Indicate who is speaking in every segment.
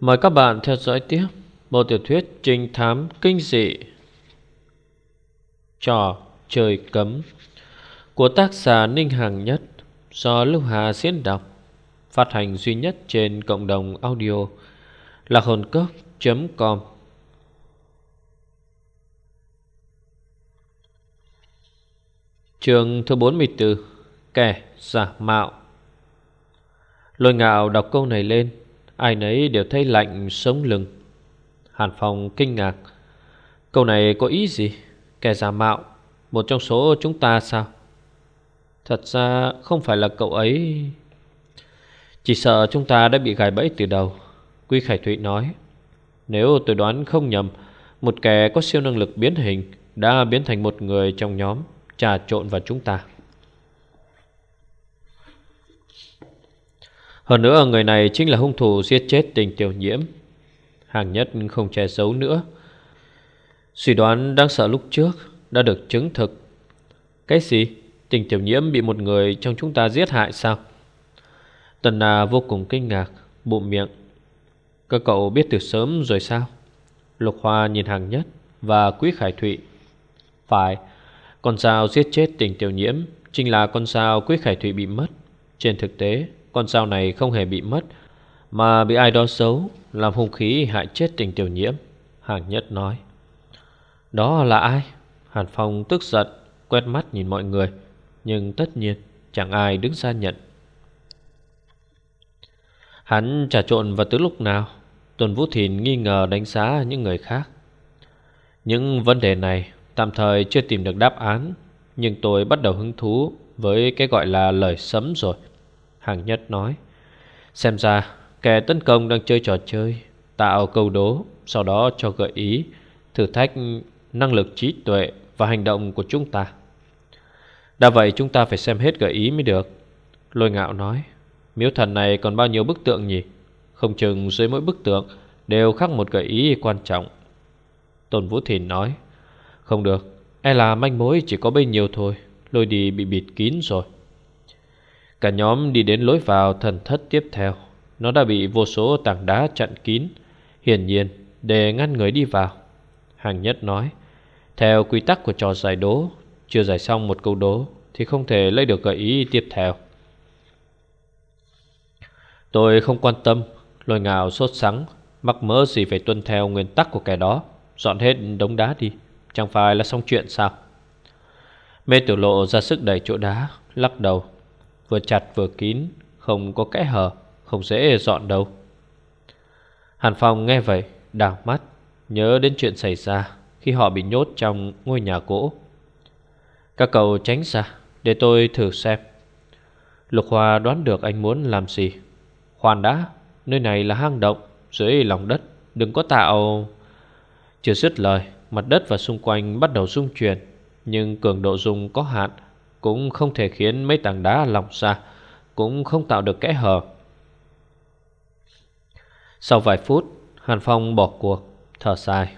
Speaker 1: Mời các bạn theo dõi tiếp Bộ tiểu thuyết trinh thám kinh dị Trò trời cấm Của tác giả Ninh Hàng Nhất Do Lưu Hà diễn đọc, Phát hành duy nhất trên cộng đồng audio Là hồn cốc.com Trường thứ 44 Kẻ giả mạo. Lôi ngạo đọc câu này lên Ai nấy đều thấy lạnh sống lưng. Hàn Phong kinh ngạc. Câu này có ý gì? Kẻ giả mạo, Một trong số chúng ta sao? Thật ra không phải là cậu ấy. Chỉ sợ chúng ta đã bị gài bẫy từ đầu Quy Khải Thụy nói. Nếu tôi đoán không nhầm, Một kẻ có siêu năng lực biến hình Đã biến thành một người trong nhóm Trà trộn vào chúng ta. Hơn nữa, người này chính là hung thủ giết chết tình tiểu nhiễm Hàng nhất không che giấu nữa Suy đoán đáng sợ lúc trước Đã được chứng thực Cái gì? Tình tiểu nhiễm bị một người trong chúng ta giết hại sao? Tần Na vô cùng kinh ngạc, Bụng miệng Các cậu biết từ sớm rồi sao? Lục Hoa nhìn hàng nhất Và Quý Khải Thụy Phải, Con sao giết chết tình tiểu nhiễm Chính là con sao Quý Khải Thụy bị mất Trên thực tế con dao này không hề bị mất, Mà bị ai đó xấu Làm hung khí hại chết tình tiểu nhiễm, Hàng nhất nói. Đó là ai? Hàn Phong tức giận, Quét mắt nhìn mọi người, Nhưng tất nhiên chẳng ai đứng ra nhận. Hắn trà trộn vào từ lúc nào? Tuần Vũ Thìn nghi ngờ đánh giá những người khác. Những vấn đề này Tạm thời chưa tìm được đáp án, Nhưng tôi bắt đầu hứng thú Với cái gọi là lời sấm rồi. Hàng nhất nói, Xem ra kẻ tấn công đang chơi trò chơi, Tạo câu đố, Sau đó cho gợi ý, Thử thách năng lực trí tuệ Và hành động của chúng ta. Đã vậy chúng ta phải xem hết gợi ý mới được. Lôi ngạo nói, Miếu thần này còn bao nhiêu bức tượng nhỉ? Không chừng dưới mỗi bức tượng Đều khắc một gợi ý quan trọng. Tôn Vũ Thìn nói, Không được E là manh mối chỉ có bấy nhiêu thôi, Lôi đi bị bịt kín rồi. Cả nhóm đi đến lối vào thần thất tiếp theo. Nó đã bị vô số tảng đá chặn kín. Hiển nhiên, để ngăn người đi vào. Hàng nhất nói, Theo quy tắc của trò giải đố, Chưa giải xong một câu đố Thì không thể lấy được gợi ý tiếp theo. Tôi không quan tâm, Lôi ngào sốt sắng, Mắc mớ gì phải tuân theo nguyên tắc của kẻ đó. Dọn hết đống đá đi, Chẳng phải là xong chuyện sao? Mê tiểu lộ ra sức đẩy chỗ đá, Lắc đầu. Vừa chặt vừa kín, Không có kẽ hở, Không dễ dọn đâu. Hàn Phong nghe vậy, Đảo mắt, Nhớ đến chuyện xảy ra Khi họ bị nhốt trong ngôi nhà gỗ Các cậu tránh ra Để tôi thử xem. Lục Hoa đoán được anh muốn làm gì. Khoan đã, Nơi này là hang động, Dưới lòng đất, Đừng có tạo Chưa dứt lời, Mặt đất và xung quanh bắt đầu rung chuyển, Nhưng cường độ rung có hạn cũng không thể khiến mấy tảng đá lỏng ra, Cũng không tạo được kẽ hở. Sau vài phút, Hàn Phong bỏ cuộc, Thở dài.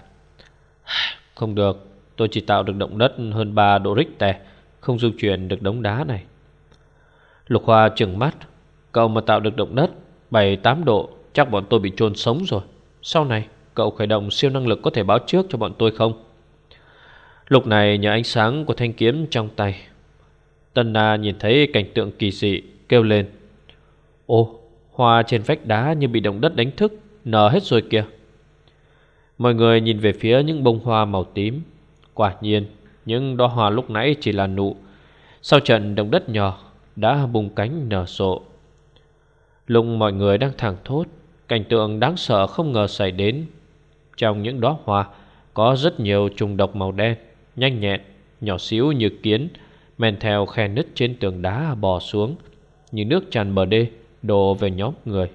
Speaker 1: Không được, Tôi chỉ tạo được động đất hơn 3 độ Richter, Không dung chuyển được đống đá này. Lục Hoa trừng mắt. Cậu mà tạo được động đất 7-8 độ, Chắc bọn tôi bị chôn sống rồi. Sau này, cậu khởi động siêu năng lực có thể báo trước cho bọn tôi không? Lúc này, nhờ ánh sáng của thanh kiếm trong tay Tân Na nhìn thấy cảnh tượng kỳ dị Kêu lên. Ô hoa trên vách đá như bị động đất đánh thức Nở hết rồi kìa. Mọi người nhìn về phía những bông hoa màu tím. Quả nhiên Những đóa hoa lúc nãy chỉ là nụ. Sau trận động đất nhỏ Đã bùng cánh nở rộ. Lúc mọi người đang thẳng thốt Cảnh tượng đáng sợ không ngờ xảy đến. Trong những đóa hoa Có rất nhiều trùng độc màu đen Nhanh nhẹn, nhỏ xíu như kiến. Men theo khe nứt trên tường đá bò xuống, Như nước tràn bờ đê, Đổ về nhóm người.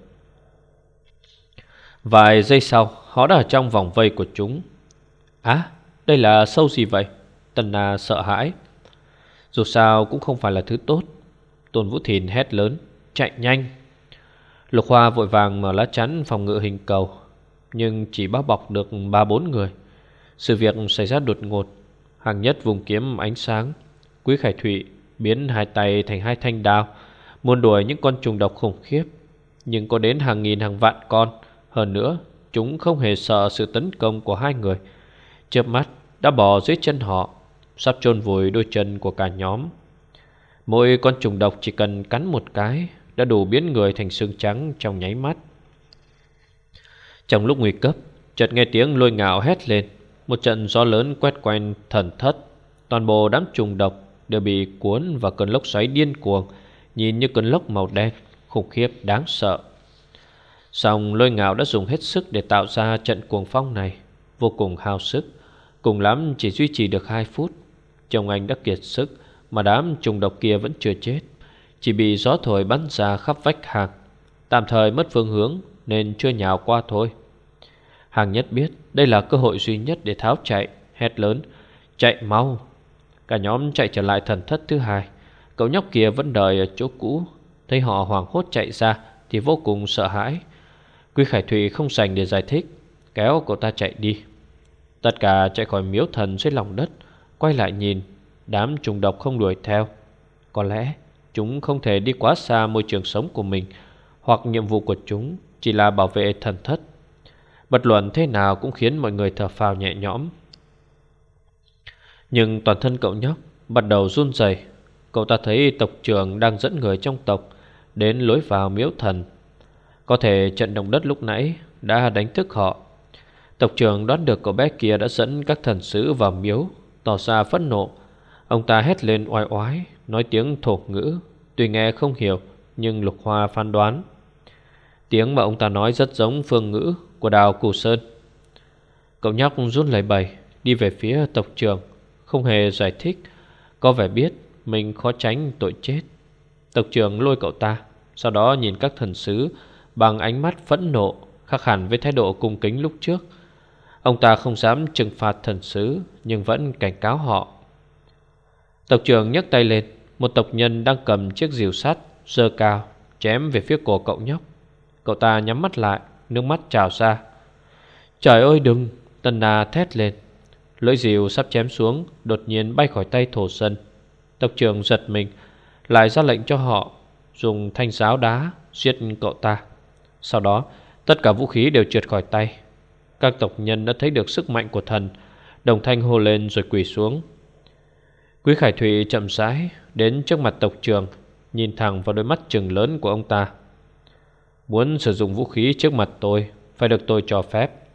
Speaker 1: Vài giây sau, Họ đã ở trong vòng vây của chúng. Á, đây là sâu gì vậy? Tần Na sợ hãi. Dù sao cũng không phải là thứ tốt. Tôn Vũ Thìn hét lớn, Chạy nhanh! Lục Hoa vội vàng mở lá chắn phòng ngự hình cầu, Nhưng chỉ bao bọc được ba bốn người. Sự việc xảy ra đột ngột, Hàng nhất vùng kiếm ánh sáng. Quý Khải Thụy biến hai tay thành hai thanh đao, Muốn đuổi những con trùng độc khủng khiếp, Nhưng có đến hàng nghìn hàng vạn con. Hơn nữa, Chúng không hề sợ sự tấn công của hai người. Chớp mắt, đã bò dưới chân họ, Sắp chôn vùi đôi chân của cả nhóm. Mỗi con trùng độc chỉ cần cắn một cái, Đã đủ biến người thành xương trắng trong nháy mắt. Trong lúc nguy cấp, Chợt nghe tiếng lôi ngạo hét lên. Một trận gió lớn quét quanh thần thất, Toàn bộ đám trùng độc Đều bị cuốn vào cơn lốc xoáy điên cuồng, Nhìn như cơn lốc màu đen, Khủng khiếp, đáng sợ. Song lôi ngạo đã dùng hết sức Để tạo ra trận cuồng phong này, Vô cùng hao sức, Cùng lắm chỉ duy trì được 2 phút. Chồng anh đã kiệt sức Mà đám trùng độc kia vẫn chưa chết, Chỉ bị gió thổi bắn ra khắp vách hàng Tạm thời mất phương hướng Nên chưa nhào qua thôi. Hàng nhất biết đây là cơ hội duy nhất để tháo chạy, Hét lớn, Chạy mau Cả nhóm chạy trở lại thần thất thứ hai. Cậu nhóc kia vẫn đợi ở chỗ cũ. Thấy họ hoảng hốt chạy ra Thì vô cùng sợ hãi. Quy Khải Thụy không sành để giải thích. Kéo cậu ta chạy đi. Tất cả chạy khỏi miếu thần dưới lòng đất, Quay lại nhìn. Đám trùng độc không đuổi theo. Có lẽ chúng không thể đi quá xa môi trường sống của mình, Hoặc nhiệm vụ của chúng Chỉ là bảo vệ thần thất. Bật luận thế nào cũng khiến mọi người thở phào nhẹ nhõm. Nhưng toàn thân cậu nhóc Bắt đầu run rẩy. Cậu ta thấy tộc trưởng đang dẫn người trong tộc Đến lối vào miếu thần. Có thể trận động đất lúc nãy Đã đánh thức họ. Tộc trưởng đoán được cậu bé kia đã dẫn các thần sứ vào miếu, Tỏ ra phẫn nộ. Ông ta hét lên oai oái, Nói tiếng thổ ngữ, Tuy nghe không hiểu, Nhưng Lục Hoa phán đoán. Tiếng mà ông ta nói rất giống phương ngữ Của đào Cù Sơn. Cậu nhóc rút lấy bầy Đi về phía tộc trưởng. Không hề giải thích. Có vẻ biết mình khó tránh tội chết. Tộc trưởng lôi cậu ta, Sau đó nhìn các thần sứ Bằng ánh mắt phẫn nộ, Khác hẳn với thái độ cung kính lúc trước. Ông ta không dám trừng phạt thần sứ, Nhưng vẫn cảnh cáo họ. Tộc trưởng nhấc tay lên, Một tộc nhân đang cầm chiếc rìu sắt Dơ cao, Chém về phía cổ cậu nhóc. Cậu ta nhắm mắt lại, Nước mắt trào ra. Trời ơi đừng, Tân Na thét lên. Lưỡi rìu sắp chém xuống, Đột nhiên bay khỏi tay thổ sân. Tộc trưởng giật mình, Lại ra lệnh cho họ Dùng thanh giáo đá Giết cậu ta. Sau đó, tất cả vũ khí đều trượt khỏi tay. Các tộc nhân đã thấy được sức mạnh của thần, Đồng thanh hô lên rồi quỳ xuống. Quý Khải Thụy chậm rãi Đến trước mặt tộc trưởng, Nhìn thẳng vào đôi mắt trừng lớn của ông ta. Muốn sử dụng vũ khí trước mặt tôi, Phải được tôi cho phép.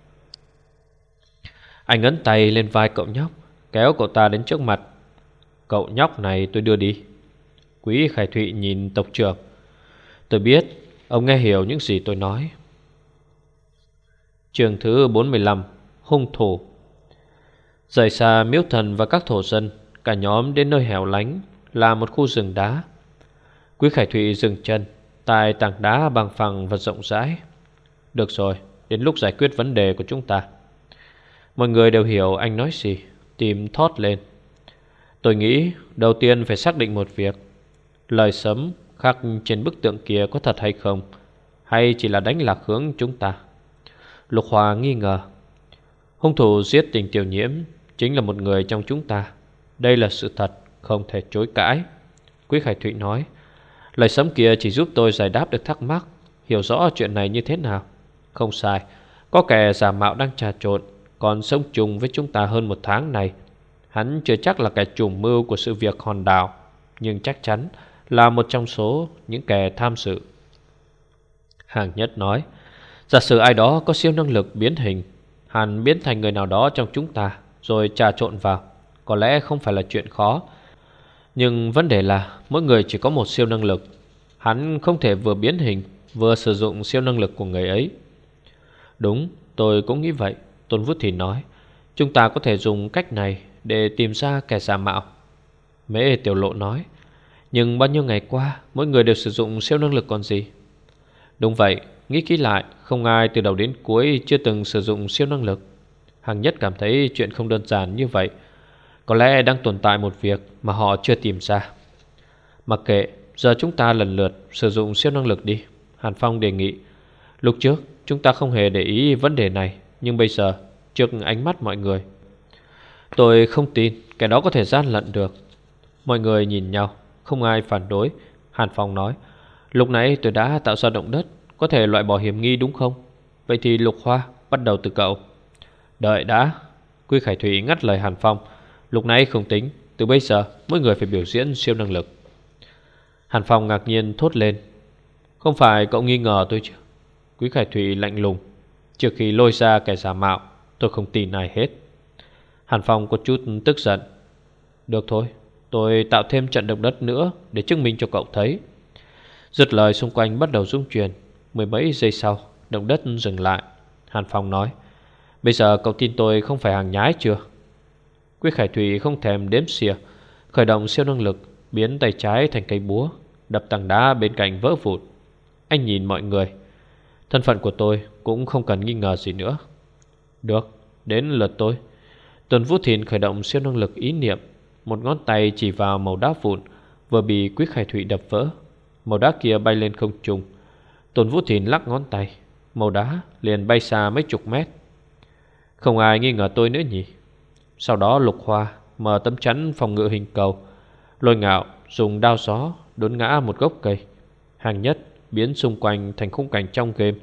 Speaker 1: Anh ấn tay lên vai cậu nhóc, Kéo cậu ta đến trước mặt. Cậu nhóc này tôi đưa đi. Quý Khải Thụy nhìn tộc trưởng. Tôi biết, Ông nghe hiểu những gì tôi nói. Trường thứ 45 Hung thủ. Rời xa miếu thần và các thổ dân, Cả nhóm đến nơi hẻo lánh Là một khu rừng đá. Quý Khải Thụy dừng chân Tại tảng đá bằng phẳng và rộng rãi. Được rồi, Đến lúc giải quyết vấn đề của chúng ta. Mọi người đều hiểu anh nói gì. Tìm thót lên. Tôi nghĩ đầu tiên phải xác định một việc. Lời sấm khắc trên bức tượng kia có thật hay không? Hay chỉ là đánh lạc hướng chúng ta? Lục Hòa nghi ngờ. Hung thủ giết tình tiểu nhiễm Chính là một người trong chúng ta. Đây là sự thật, không thể chối cãi. Quý Khải Thụy nói, Lời sấm kia chỉ giúp tôi giải đáp được thắc mắc, Hiểu rõ chuyện này như thế nào. Không sai, Có kẻ giả mạo đang trà trộn còn sống chung với chúng ta hơn một tháng này. Hắn chưa chắc là kẻ chủ mưu của sự việc hòn đảo, Nhưng chắc chắn là một trong số những kẻ tham sự. Hàng nhất nói, Giả sử ai đó có siêu năng lực biến hình Hẳn biến thành người nào đó trong chúng ta, Rồi trà trộn vào, Có lẽ không phải là chuyện khó. Nhưng vấn đề là Mỗi người chỉ có một siêu năng lực. Hắn không thể vừa biến hình, Vừa sử dụng siêu năng lực của người ấy. Đúng, tôi cũng nghĩ vậy. Tôn Vũ Thì nói, Chúng ta có thể dùng cách này Để tìm ra kẻ giả mạo. Mễ Tiểu Lộ nói, Nhưng bao nhiêu ngày qua, Mỗi người đều sử dụng siêu năng lực còn gì? Đúng vậy, Nghĩ kỹ lại, Không ai từ đầu đến cuối chưa từng sử dụng siêu năng lực. Hằng nhất cảm thấy chuyện không đơn giản như vậy. Có lẽ đang tồn tại một việc mà họ chưa tìm ra. Mặc kệ, Giờ chúng ta lần lượt sử dụng siêu năng lực đi. Hàn Phong đề nghị, Lúc trước, chúng ta không hề để ý vấn đề này. Nhưng bây giờ, trước ánh mắt mọi người, Tôi không tin kẻ đó có thể gian lận được. Mọi người nhìn nhau, Không ai phản đối, Hàn Phong nói. Lúc nãy tôi đã tạo ra động đất, có thể loại bỏ hiểm nghi đúng không? Vậy thì Lục Hoa, bắt đầu từ cậu. Đợi đã, Quy Khải Thủy ngắt lời Hàn Phong. Lúc nãy không tính, Từ bây giờ, mỗi người phải biểu diễn siêu năng lực. Hàn Phong ngạc nhiên thốt lên. Không phải cậu nghi ngờ tôi chứ? Quý Khải Thủy lạnh lùng. Trước khi lôi ra kẻ giả mạo, Tôi không tin ai hết. Hàn Phong có chút tức giận. Được thôi, Tôi tạo thêm trận động đất nữa Để chứng minh cho cậu thấy. Giật lời, xung quanh bắt đầu rung chuyển. Mười mấy giây sau, Động đất dừng lại. Hàn Phong nói, Bây giờ cậu tin tôi không phải hàng nhái chưa? Quý Khải Thủy không thèm đếm xìa Khởi động siêu năng lực, Biến tay trái thành cây búa, Đập tảng đá bên cạnh vỡ vụn. Anh nhìn mọi người. Thân phận của tôi cũng không cần nghi ngờ gì nữa. Được, đến lượt tôi. Tuần Vũ Thìn khởi động siêu năng lực ý niệm. Một ngón tay chỉ vào màu đá vụn Vừa bị Quý Khải Thủy đập vỡ. Màu đá kia bay lên không trung. Tuần Vũ Thìn lắc ngón tay. Màu đá liền bay xa mấy chục mét. Không ai nghi ngờ tôi nữa nhỉ? Sau đó Lục Hoa Mở tấm chắn phòng ngự hình cầu. Lôi ngạo dùng đao gió Đốn ngã một gốc cây. Hàng nhất biến xung quanh thành khung cảnh trong game.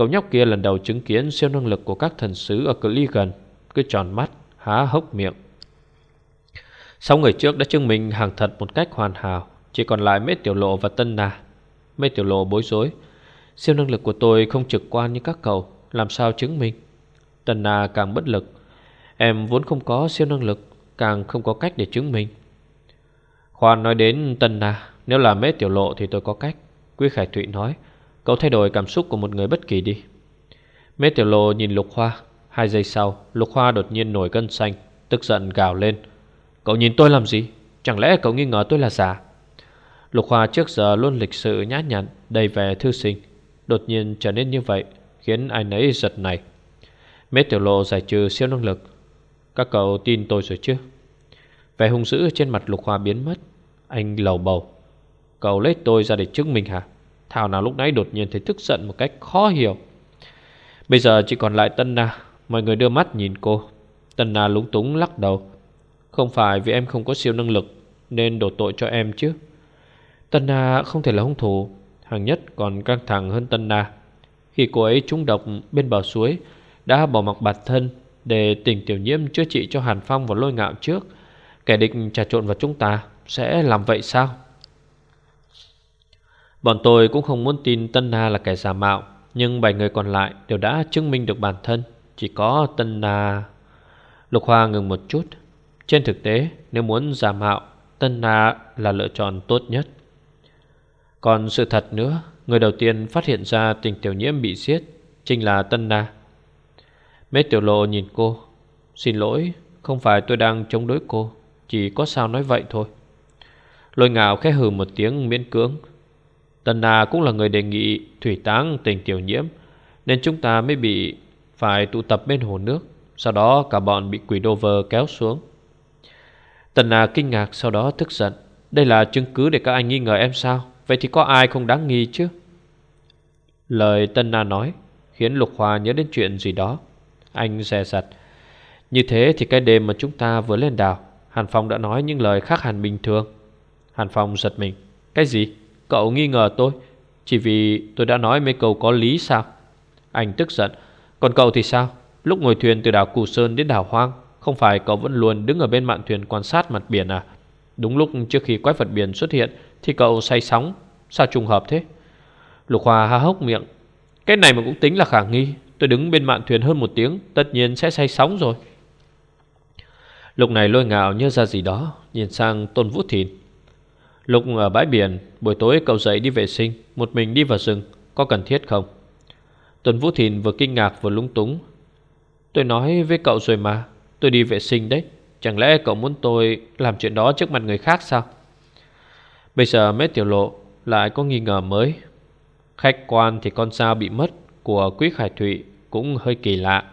Speaker 1: Cậu nhóc kia lần đầu chứng kiến siêu năng lực của các thần sứ ở cự ly gần Cứ tròn mắt, há hốc miệng. Sáu người trước đã chứng minh hàng thật một cách hoàn hảo Chỉ còn lại Mết Tiểu Lộ và Tân Na. Mết Tiểu Lộ bối rối Siêu năng lực của tôi không trực quan như các cậu Làm sao chứng minh? Tân Na càng bất lực Em vốn không có siêu năng lực Càng không có cách để chứng minh. Khoan nói đến Tân Na Nếu là Mết Tiểu Lộ thì tôi có cách Quý Khải Thụy nói. Cậu thay đổi cảm xúc của một người bất kỳ đi. Mê Tiểu Lô nhìn Lục Hoa. Hai giây sau, Lục Hoa đột nhiên nổi cân xanh, Tức giận gào lên. Cậu nhìn tôi làm gì? Chẳng lẽ cậu nghi ngờ tôi là giả? Lục Hoa trước giờ luôn lịch sự nhã nhặn, Đầy vẻ thư sinh. Đột nhiên trở nên như vậy, Khiến ai nấy giật này Mê Tiểu Lô giải trừ siêu năng lực. Các cậu tin tôi rồi chứ? Vẻ hung dữ trên mặt Lục Hoa biến mất. Anh lầu bầu. Cậu lấy tôi ra để chứng minh hả? Thảo nào lúc nãy đột nhiên thấy tức giận một cách khó hiểu. Bây giờ chỉ còn lại Tân Na. Mọi người đưa mắt nhìn cô. Tân Na lúng túng lắc đầu. Không phải vì em không có siêu năng lực, Nên đổ tội cho em chứ. Tân Na không thể là hung thủ. Hàng nhất còn căng thẳng hơn Tân Na. Khi cô ấy trúng độc bên bờ suối, Đã bỏ mặc bản thân Để tỉnh tiểu nhiễm chữa trị cho Hàn Phong và lôi ngạo trước. Kẻ địch trà trộn vào chúng ta, Sẽ làm vậy sao? Bọn tôi cũng không muốn tin Tân Na là kẻ giả mạo, Nhưng bảy người còn lại đều đã chứng minh được bản thân. Chỉ có Tân Na. Lục Hoa ngừng một chút. Trên thực tế, nếu muốn giả mạo, Tân Na là lựa chọn tốt nhất. Còn sự thật nữa, Người đầu tiên phát hiện ra tình tiểu nhiễm bị giết Chính là Tân Na. Mết tiểu lộ nhìn cô. Xin lỗi, Không phải tôi đang chống đối cô, Chỉ có sao nói vậy thôi. Lôi ngạo khẽ hừ một tiếng miễn cưỡng. Tần Na cũng là người đề nghị thủy táng tình tiểu nhiễm, Nên chúng ta mới bị phải tụ tập bên hồ nước, Sau đó cả bọn bị quỷ đô vơ kéo xuống. Tần Na kinh ngạc sau đó tức giận, Đây là chứng cứ để các anh nghi ngờ em sao? Vậy thì có ai không đáng nghi chứ? Lời Tân Na nói Khiến Lục Hòa nhớ đến chuyện gì đó. Anh dè dặt, Như thế thì cái đêm mà chúng ta vừa lên đảo, Hàn Phong đã nói những lời khác hẳn bình thường. Hàn Phong giật mình, Cái gì? Cậu nghi ngờ tôi, Chỉ vì tôi đã nói mấy câu có lý sao? Anh tức giận. Còn cậu thì sao? Lúc ngồi thuyền từ đảo Cù Sơn đến đảo Hoang, Không phải cậu vẫn luôn đứng ở bên mạn thuyền quan sát mặt biển à? Đúng lúc trước khi quái vật biển xuất hiện Thì cậu say sóng, Sao trùng hợp thế? Lục Hòa há hốc miệng. Cái này mà cũng tính là khả nghi. Tôi đứng bên mạn thuyền hơn một tiếng, Tất nhiên sẽ say sóng rồi. Lúc này lôi ngạo nhớ ra gì đó, Nhìn sang Tôn Vũ Thìn. Lúc ở bãi biển, Buổi tối cậu dậy đi vệ sinh, Một mình đi vào rừng, Có cần thiết không? Tuần Vũ Thìn vừa kinh ngạc vừa lung túng. Tôi nói với cậu rồi mà, Tôi đi vệ sinh đấy. Chẳng lẽ cậu muốn tôi làm chuyện đó trước mặt người khác sao? Bây giờ mấy tiểu lộ Lại có nghi ngờ mới. Khách quan thì con sao bị mất Của Quý Khải Thụy Cũng hơi kỳ lạ.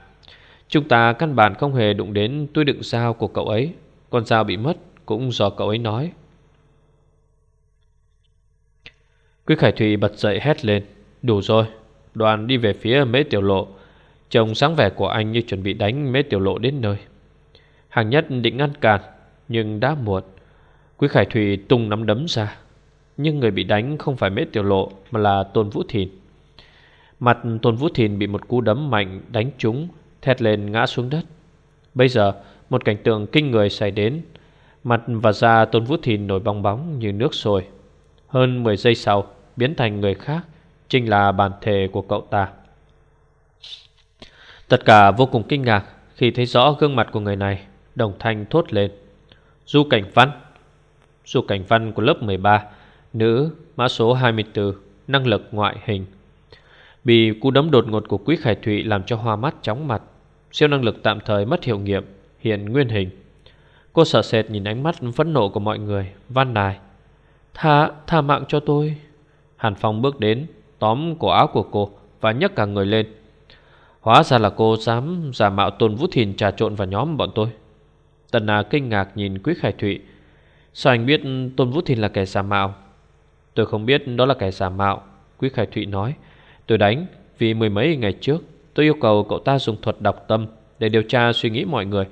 Speaker 1: Chúng ta căn bản không hề đụng đến túi đựng sao của cậu ấy. Con sao bị mất Cũng do cậu ấy nói. Quý Khải Thụy bật dậy hét lên, Đủ rồi, Đoàn đi về phía mế tiểu lộ. Trông sáng vẻ của anh như chuẩn bị đánh mế tiểu lộ đến nơi. Hàng nhất định ngăn cản, Nhưng đã muộn. Quý Khải Thụy tung nắm đấm ra. Nhưng người bị đánh không phải mế tiểu lộ, Mà là Tôn Vũ Thìn. Mặt Tôn Vũ Thìn bị một cú đấm mạnh đánh trúng, Thét lên ngã xuống đất. Bây giờ, một cảnh tượng kinh người xảy đến. Mặt và da Tôn Vũ Thìn nổi bong bóng như nước sôi. Hơn 10 giây sau Biến thành người khác Chính là bản thể của cậu ta. Tất cả vô cùng kinh ngạc Khi thấy rõ gương mặt của người này Đồng thanh thốt lên. Du Cảnh Văn Du Cảnh Văn của lớp 13 Nữ, mã số 24 Năng lực ngoại hình Bị cú đấm đột ngột của Quý Khải Thụy Làm cho hoa mắt chóng mặt. Siêu năng lực tạm thời mất hiệu nghiệm Hiện nguyên hình. Cô sợ sệt nhìn ánh mắt phẫn nộ của mọi người Văn nài Tha, tha mạng cho tôi. Hàn Phong bước đến, Tóm cổ áo của cô Và nhấc cả người lên. Hóa ra là cô dám giả mạo Tôn Vũ Thìn trà trộn vào nhóm bọn tôi. Tần Na kinh ngạc nhìn Quý Khải Thụy. Sao anh biết Tôn Vũ Thìn là kẻ giả mạo? Tôi không biết đó là kẻ giả mạo, Quý Khải Thụy nói. Tôi đánh, vì mười mấy ngày trước, Tôi yêu cầu cậu ta dùng thuật đọc tâm Để điều tra suy nghĩ mọi người.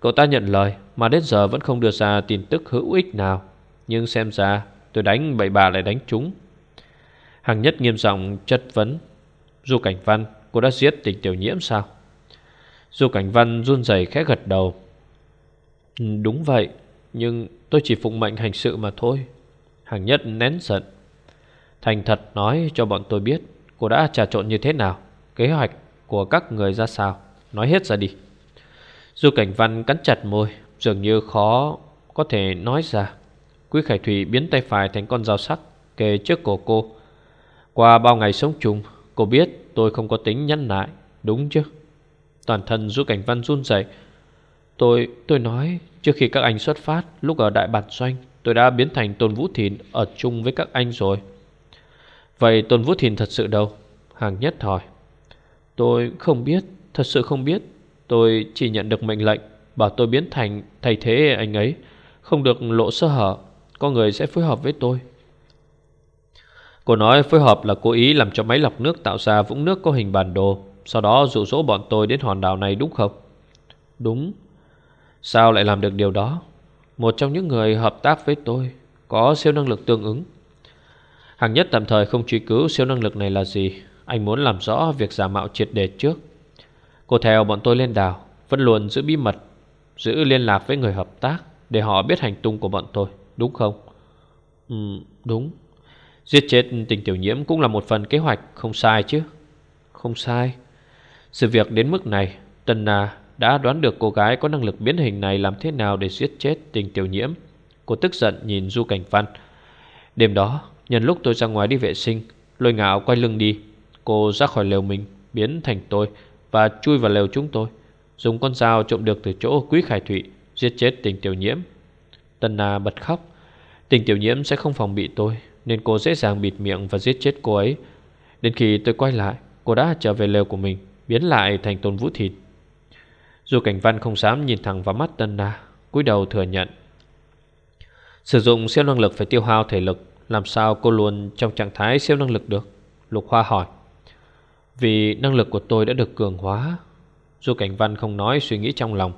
Speaker 1: Cậu ta nhận lời, Mà đến giờ vẫn không đưa ra tin tức hữu ích nào. Nhưng xem ra, tôi đánh bậy bà lại đánh chúng. Hằng nhất nghiêm giọng chất vấn. Du Cảnh Văn, Cô đã giết tình tiểu nhiễm sao? Du Cảnh Văn run rẩy khẽ gật đầu. Ừ, đúng vậy, Nhưng tôi chỉ phụng mệnh hành sự mà thôi. Hằng nhất nén giận. Thành thật nói cho bọn tôi biết, Cô đã trà trộn như thế nào? Kế hoạch của các người ra sao? Nói hết ra đi. Du Cảnh Văn cắn chặt môi, Dường như khó có thể nói ra. Quý Khải Thủy biến tay phải thành con dao sắc, Kề trước cổ cô qua bao ngày sống chung, Cô biết tôi không có tính nhẫn nại, Đúng chứ? Toàn thân Du Cảnh Văn run rẩy. Tôi tôi nói, Trước khi các anh xuất phát, Lúc ở Đại Bản Doanh, Tôi đã biến thành Tôn Vũ Thìn Ở chung với các anh rồi. Vậy Tôn Vũ Thìn thật sự đâu? Hàng nhất hỏi. Tôi không biết, Thật sự không biết. Tôi chỉ nhận được mệnh lệnh, Bảo tôi biến thành thay thế anh ấy. Không được lộ sơ hở, Có người sẽ phối hợp với tôi. Cô nói phối hợp là cố ý làm cho máy lọc nước tạo ra vũng nước có hình bản đồ. Sau đó dụ dỗ bọn tôi đến hòn đảo này đúng không? Đúng. Sao lại làm được điều đó? Một trong những người hợp tác với tôi Có siêu năng lực tương ứng. Hàng nhất tạm thời không truy cứu siêu năng lực này là gì. Anh muốn làm rõ việc giả mạo triệt đề trước. Cô theo bọn tôi lên đảo Vẫn luôn giữ bí mật Giữ liên lạc với người hợp tác Để họ biết hành tung của bọn tôi. Đúng không? Ừ, đúng. Giết chết tình tiểu nhiễm cũng là một phần kế hoạch. Không sai chứ? Không sai. Sự việc đến mức này Tần Na đã đoán được cô gái có năng lực biến hình này Làm thế nào để giết chết tình tiểu nhiễm. Cô tức giận nhìn Du Cảnh Văn. Đêm đó, Nhân lúc tôi ra ngoài đi vệ sinh, Lôi ngạo quay lưng đi. Cô ra khỏi lều mình, Biến thành tôi Và chui vào lều chúng tôi. Dùng con dao trộm được từ chỗ quý khải thủy Giết chết tình tiểu nhiễm. Tần Na bật khóc. Tình tiểu nhiễm sẽ không phòng bị tôi. Nên cô dễ dàng bịt miệng và giết chết cô ấy. Đến khi tôi quay lại, Cô đã trở về lều của mình, Biến lại thành tôn vũ thịt. Dù cảnh văn không dám nhìn thẳng vào mắt Tân Na, cúi đầu thừa nhận. Sử dụng siêu năng lực phải tiêu hao thể lực, làm sao cô luôn trong trạng thái siêu năng lực được? Lục Hoa hỏi. Vì năng lực của tôi đã được cường hóa Du Cảnh Văn không nói suy nghĩ trong lòng.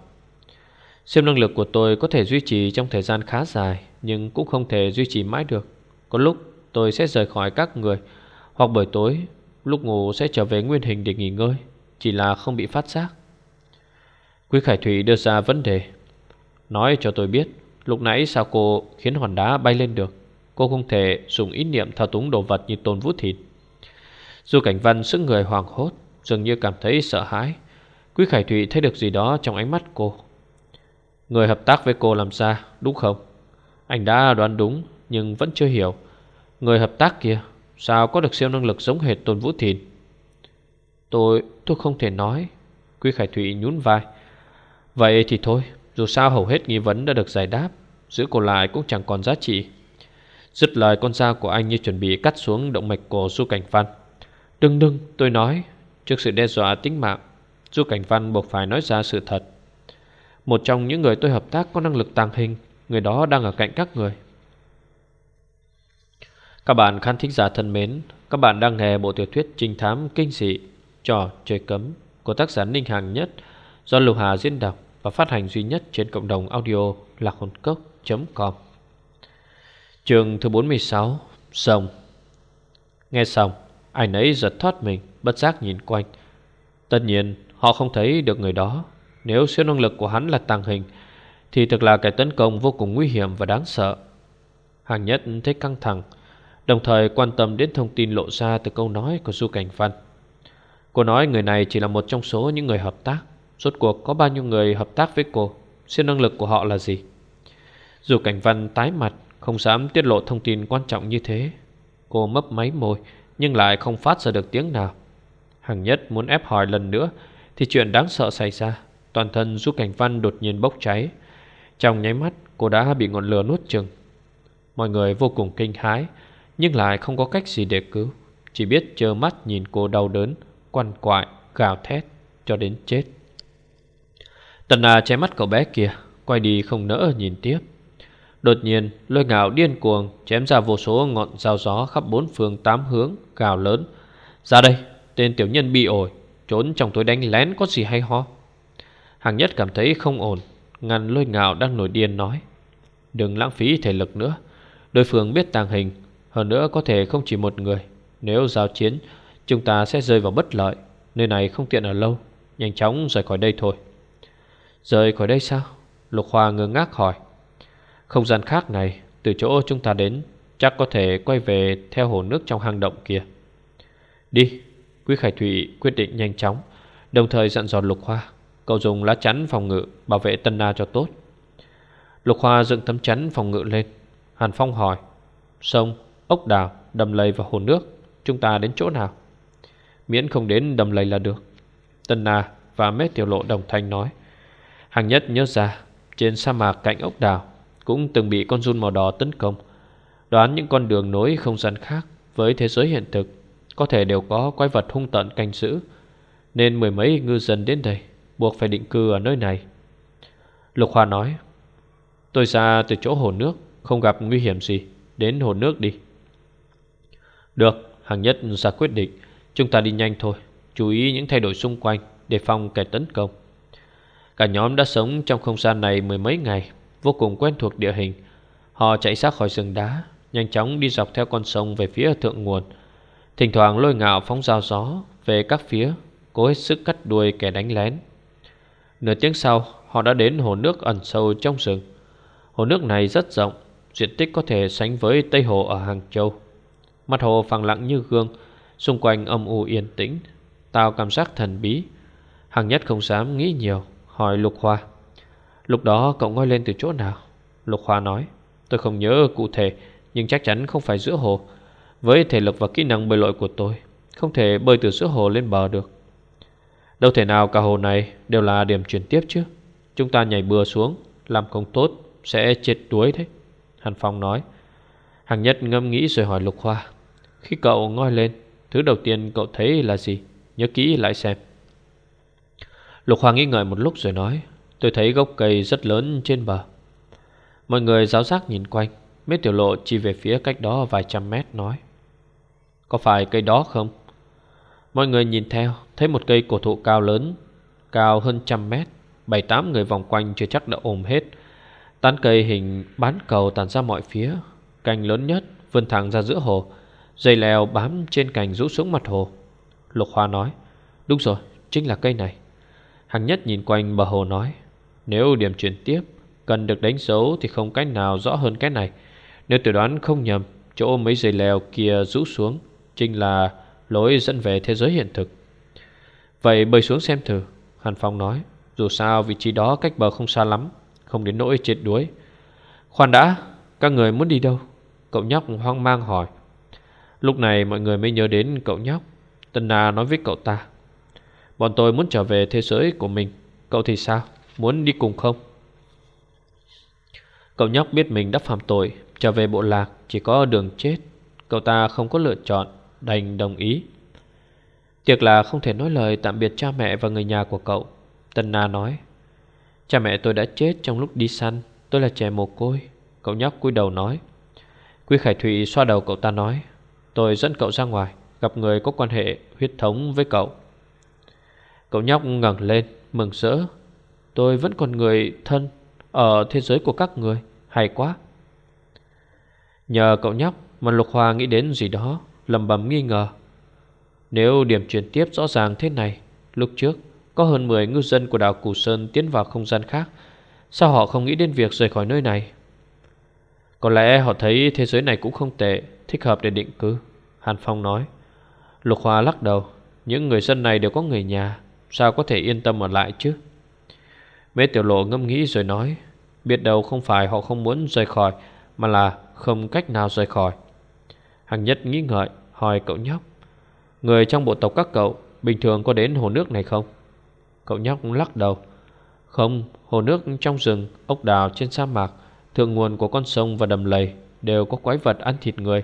Speaker 1: Siêu năng lực của tôi có thể duy trì trong thời gian khá dài, Nhưng cũng không thể duy trì mãi được. Có lúc tôi sẽ rời khỏi các người, Hoặc buổi tối, Lúc ngủ sẽ trở về nguyên hình để nghỉ ngơi, Chỉ là không bị phát giác. Quý Khải Thủy đưa ra vấn đề, Nói cho tôi biết, Lúc nãy sao cô khiến hòn đá bay lên được, Cô không thể dùng ý niệm thao túng đồ vật như tôn vũ thịt Dù cảnh văn sức người hoàng hốt, Dường như cảm thấy sợ hãi, Quý Khải thủy thấy được gì đó trong ánh mắt cô. Người hợp tác với cô làm ra, đúng không? Anh đã đoán đúng, Nhưng vẫn chưa hiểu. Người hợp tác kia Sao có được siêu năng lực giống hệt tôn vũ thìn? Tôi, tôi không thể nói. Quý Khải Thụy nhún vai. Vậy thì thôi Dù sao hầu hết nghi vấn đã được giải đáp Giữ cô lại cũng chẳng còn giá trị. Dứt lời con dao của anh như chuẩn bị cắt xuống động mạch của Du Cảnh Văn. Đừng đừng tôi nói Trước sự đe dọa tính mạng Du Cảnh Văn buộc phải nói ra sự thật. Một trong những người tôi hợp tác có năng lực tàng hình Người đó đang ở cạnh các người. Các bạn khán thính giả thân mến, Các bạn đang nghe bộ tiểu thuyết trinh thám kinh dị Trò chơi cấm Của tác giả Ninh Hàng Nhất Do Lục Hà diễn đọc Và phát hành duy nhất trên cộng đồng audio lạc hồn cốc.com Trường thứ 46 Sông. Nghe xong Ai nấy giật thoát mình, Bất giác nhìn quanh. Tất nhiên, họ không thấy được người đó. Nếu siêu năng lực của hắn là tàng hình, Thì thực là cái tấn công vô cùng nguy hiểm và đáng sợ. Hàng nhất thấy căng thẳng Đồng thời quan tâm đến thông tin lộ ra từ câu nói của Du Cảnh Văn. Cô nói người này chỉ là một trong số những người hợp tác. Rốt cuộc có bao nhiêu người hợp tác với cô? Siêu năng lực của họ là gì? Dù Cảnh Văn tái mặt, Không dám tiết lộ thông tin quan trọng như thế. Cô mấp máy môi, Nhưng lại không phát ra được tiếng nào. Hằng nhất muốn ép hỏi lần nữa, Thì chuyện đáng sợ xảy ra. Toàn thân Du Cảnh Văn đột nhiên bốc cháy. Trong nháy mắt, cô đã bị ngọn lửa nuốt chừng. Mọi người vô cùng kinh hái. Nhưng lại không có cách gì để cứu. Chỉ biết chờ mắt nhìn cô đau đớn Quằn quại, gào thét Cho đến chết. Tần à che mắt cậu bé kia Quay đi không nỡ nhìn tiếp. Đột nhiên lôi ngạo điên cuồng Chém ra vô số ngọn dao gió Khắp bốn phương tám hướng gào lớn. Ra đây tên tiểu nhân bị ổi Trốn trong tối đánh lén có gì hay ho? Hàng nhất cảm thấy không ổn Ngăn lôi ngạo đang nổi điên nói. Đừng lãng phí thể lực nữa Đối phương biết tàng hình hơn nữa có thể không chỉ một người. Nếu giao chiến Chúng ta sẽ rơi vào bất lợi. Nơi này không tiện ở lâu. Nhanh chóng rời khỏi đây thôi. Rời khỏi đây sao? Lục Hoa ngơ ngác hỏi. Không gian khác này Từ chỗ chúng ta đến Chắc có thể quay về theo hồ nước trong hang động kia. Đi Quý Khải Thụy quyết định nhanh chóng Đồng thời dặn dò Lục Hoa Cậu dùng lá chắn phòng ngự Bảo vệ Tân Na cho tốt. Lục Hoa dựng tấm chắn phòng ngự lên. Hàn Phong hỏi. Sông, ốc đào, đầm lầy và hồ nước. Chúng ta đến chỗ nào? Miễn không đến đầm lầy là được. Tân Na và Mét Tiểu Lộ đồng thanh nói. Hàng nhất nhớ ra Trên sa mạc cạnh ốc đào Cũng từng bị con run màu đỏ tấn công. Đoán những con đường nối không gian khác Với thế giới hiện thực Có thể đều có quái vật hung tận canh giữ Nên mười mấy ngư dân đến đây Buộc phải định cư ở nơi này. Lục Hoa nói Tôi ra từ chỗ hồ nước Không gặp nguy hiểm gì. Đến hồ nước đi. Được Hàng nhất ra quyết định. Chúng ta đi nhanh thôi. Chú ý những thay đổi xung quanh Để phòng kẻ tấn công. Cả nhóm đã sống trong không gian này mười mấy ngày, Vô cùng quen thuộc địa hình. Họ chạy sát khỏi rừng đá, Nhanh chóng đi dọc theo con sông về phía thượng nguồn. Thỉnh thoảng lôi ngạo phóng dao gió Về các phía, Cố hết sức cắt đuôi kẻ đánh lén. Nửa tiếng sau, Họ đã đến hồ nước ẩn sâu trong rừng. Hồ nước này rất rộng, Diện tích có thể sánh với Tây Hồ ở Hàng Châu. Mặt hồ phẳng lặng như gương, Xung quanh âm u yên tĩnh. Tạo cảm giác thần bí Hàng nhất không dám nghĩ nhiều, Hỏi Lục Hoa. Lúc đó cậu ngoi lên từ chỗ nào? Lục Hoa nói, Tôi không nhớ cụ thể, Nhưng chắc chắn không phải giữa hồ. Với thể lực và kỹ năng bơi lội của tôi, Không thể bơi từ giữa hồ lên bờ được. Đâu thể nào cả hồ này Đều là điểm chuyển tiếp chứ? Chúng ta nhảy bừa xuống, Làm không tốt, sẽ chết đuối đấy Hàn Phong nói. Hàng nhất ngâm nghĩ rồi hỏi Lục Hoa. Khi cậu ngoi lên, Thứ đầu tiên cậu thấy là gì? Nhớ kỹ lại xem. Lục Hoàng nghĩ ngợi một lúc rồi nói, Tôi thấy gốc cây rất lớn trên bờ. Mọi người giáo giác nhìn quanh Mết tiểu lộ chỉ về phía cách đó vài trăm mét nói, Có phải cây đó không? Mọi người nhìn theo, Thấy một cây cổ thụ cao lớn, Cao hơn trăm mét, Bảy tám người vòng quanh chưa chắc đã ôm hết. Tán cây hình bán cầu tàn ra mọi phía, Cành lớn nhất vươn thẳng ra giữa hồ Dây leo bám trên cành rũ xuống mặt hồ. Lục Hoa nói Đúng rồi, chính là cây này. Hằng nhất nhìn quanh bờ hồ nói Nếu điểm chuyển tiếp Cần được đánh dấu thì không cách nào rõ hơn cái này. Nếu tôi đoán không nhầm Chỗ mấy dây leo kia rũ xuống Chính là lối dẫn về thế giới hiện thực. Vậy bơi xuống xem thử Hàn Phong nói. Dù sao vị trí đó cách bờ không xa lắm Không đến nỗi chết đuối. Khoan đã Các người muốn đi đâu? Cậu nhóc hoang mang hỏi. Lúc này mọi người mới nhớ đến cậu nhóc. Tân Na nói với cậu ta, Bọn tôi muốn trở về thế giới của mình. Cậu thì sao? Muốn đi cùng không? Cậu nhóc biết mình đã phạm tội, Trở về bộ lạc chỉ có đường chết. Cậu ta không có lựa chọn, Đành đồng ý. Tiếc là không thể nói lời tạm biệt cha mẹ và người nhà của cậu, Tân Na nói. Cha mẹ tôi đã chết trong lúc đi săn, Tôi là trẻ mồ côi, Cậu nhóc cúi đầu nói. Quý Khải Thụy xoa đầu cậu ta nói. Tôi dẫn cậu ra ngoài, Gặp người có quan hệ huyết thống với cậu. Cậu nhóc ngẩng lên, Mừng rỡ. Tôi vẫn còn người thân Ở thế giới của các người, Hay quá. Nhờ cậu nhóc mà Lục hòa nghĩ đến gì đó, lầm bầm nghi ngờ. Nếu điểm chuyển tiếp rõ ràng thế này, Lúc trước, có hơn 10 ngư dân của đảo Củ Sơn tiến vào không gian khác, Sao họ không nghĩ đến việc rời khỏi nơi này? Có lẽ họ thấy thế giới này cũng không tệ. Thích hợp để định cư, Hàn Phong nói. Lục Hoa lắc đầu. Những người dân này đều có người nhà. Sao có thể yên tâm ở lại chứ? Mê tiểu lộ ngâm nghĩ rồi nói. Biết đâu không phải họ không muốn rời khỏi, Mà là không cách nào rời khỏi. Hằng nhất nghĩ ngợi, Hỏi cậu nhóc. Người trong bộ tộc các cậu Bình thường có đến hồ nước này không? Cậu nhóc lắc đầu. Không, hồ nước trong rừng, Ốc đào trên sa mạc, Thượng nguồn của con sông và đầm lầy Đều có quái vật ăn thịt người.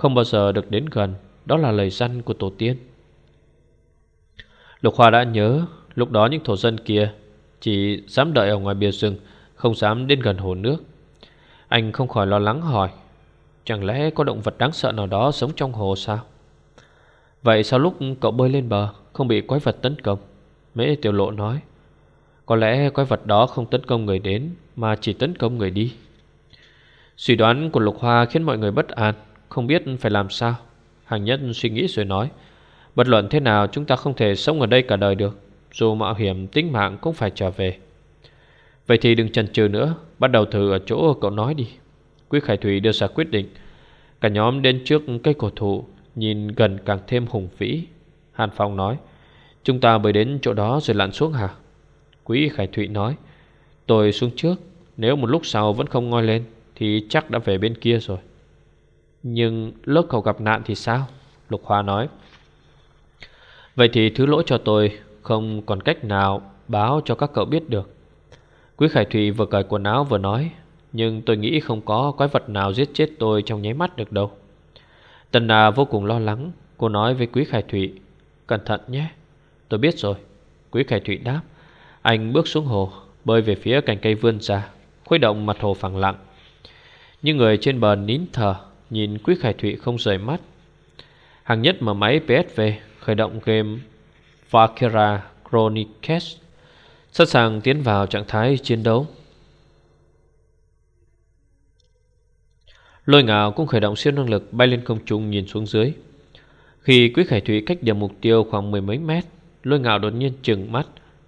Speaker 1: Không bao giờ được đến gần. Đó là lời dân của tổ tiên. Lục Hoa đã nhớ, Lúc đó những thổ dân kia Chỉ dám đợi ở ngoài bìa rừng, Không dám đến gần hồ nước. Anh không khỏi lo lắng hỏi, Chẳng lẽ có động vật đáng sợ nào đó sống trong hồ sao? Vậy sao lúc cậu bơi lên bờ, Không bị quái vật tấn công, Mễ tiểu lộ nói. Có lẽ quái vật đó không tấn công người đến, Mà chỉ tấn công người đi. Suy đoán của Lục Hoa khiến mọi người bất an. Không biết phải làm sao. Hàng nhất suy nghĩ rồi nói, Bất luận thế nào, chúng ta không thể sống ở đây cả đời được. Dù mạo hiểm, tính mạng cũng phải trở về. Vậy thì đừng chần chừ nữa, Bắt đầu thử ở chỗ cậu nói đi. Quý Khải Thủy đưa ra quyết định. Cả nhóm đến trước cây cổ thụ, Nhìn gần càng thêm hùng vĩ. Hàn Phong nói, Chúng ta mới đến chỗ đó rồi lặn xuống hả? Quý Khải Thụy nói, Tôi xuống trước, Nếu một lúc sau vẫn không ngoi lên, Thì chắc đã về bên kia rồi. Nhưng lớp cậu gặp nạn thì sao? Lục Hoa nói. Vậy thì thứ lỗi cho tôi Không còn cách nào báo cho các cậu biết được. Quý Khải Thụy vừa cởi quần áo vừa nói, Nhưng tôi nghĩ không có quái vật nào giết chết tôi trong nháy mắt được đâu. Tần Nà vô cùng lo lắng, Cô nói với Quý Khải Thụy, Cẩn thận nhé, Tôi biết rồi. Quý Khải Thụy đáp, Anh bước xuống hồ, Bơi về phía cành cây vươn ra, Khuấy động mặt hồ phẳng lặng. Những người trên bờ nín thở Nhìn Quý Khải Thụy không rời mắt. Hàng nhất mở máy PSV Khởi động game Valkyra Chronicles, Sẵn sàng tiến vào trạng thái chiến đấu. Lôi ngạo cũng khởi động siêu năng lực bay lên không trung nhìn xuống dưới. Khi Quý Khải Thụy cách điểm mục tiêu khoảng mười mấy mét, Lôi ngạo đột nhiên trừng mắt.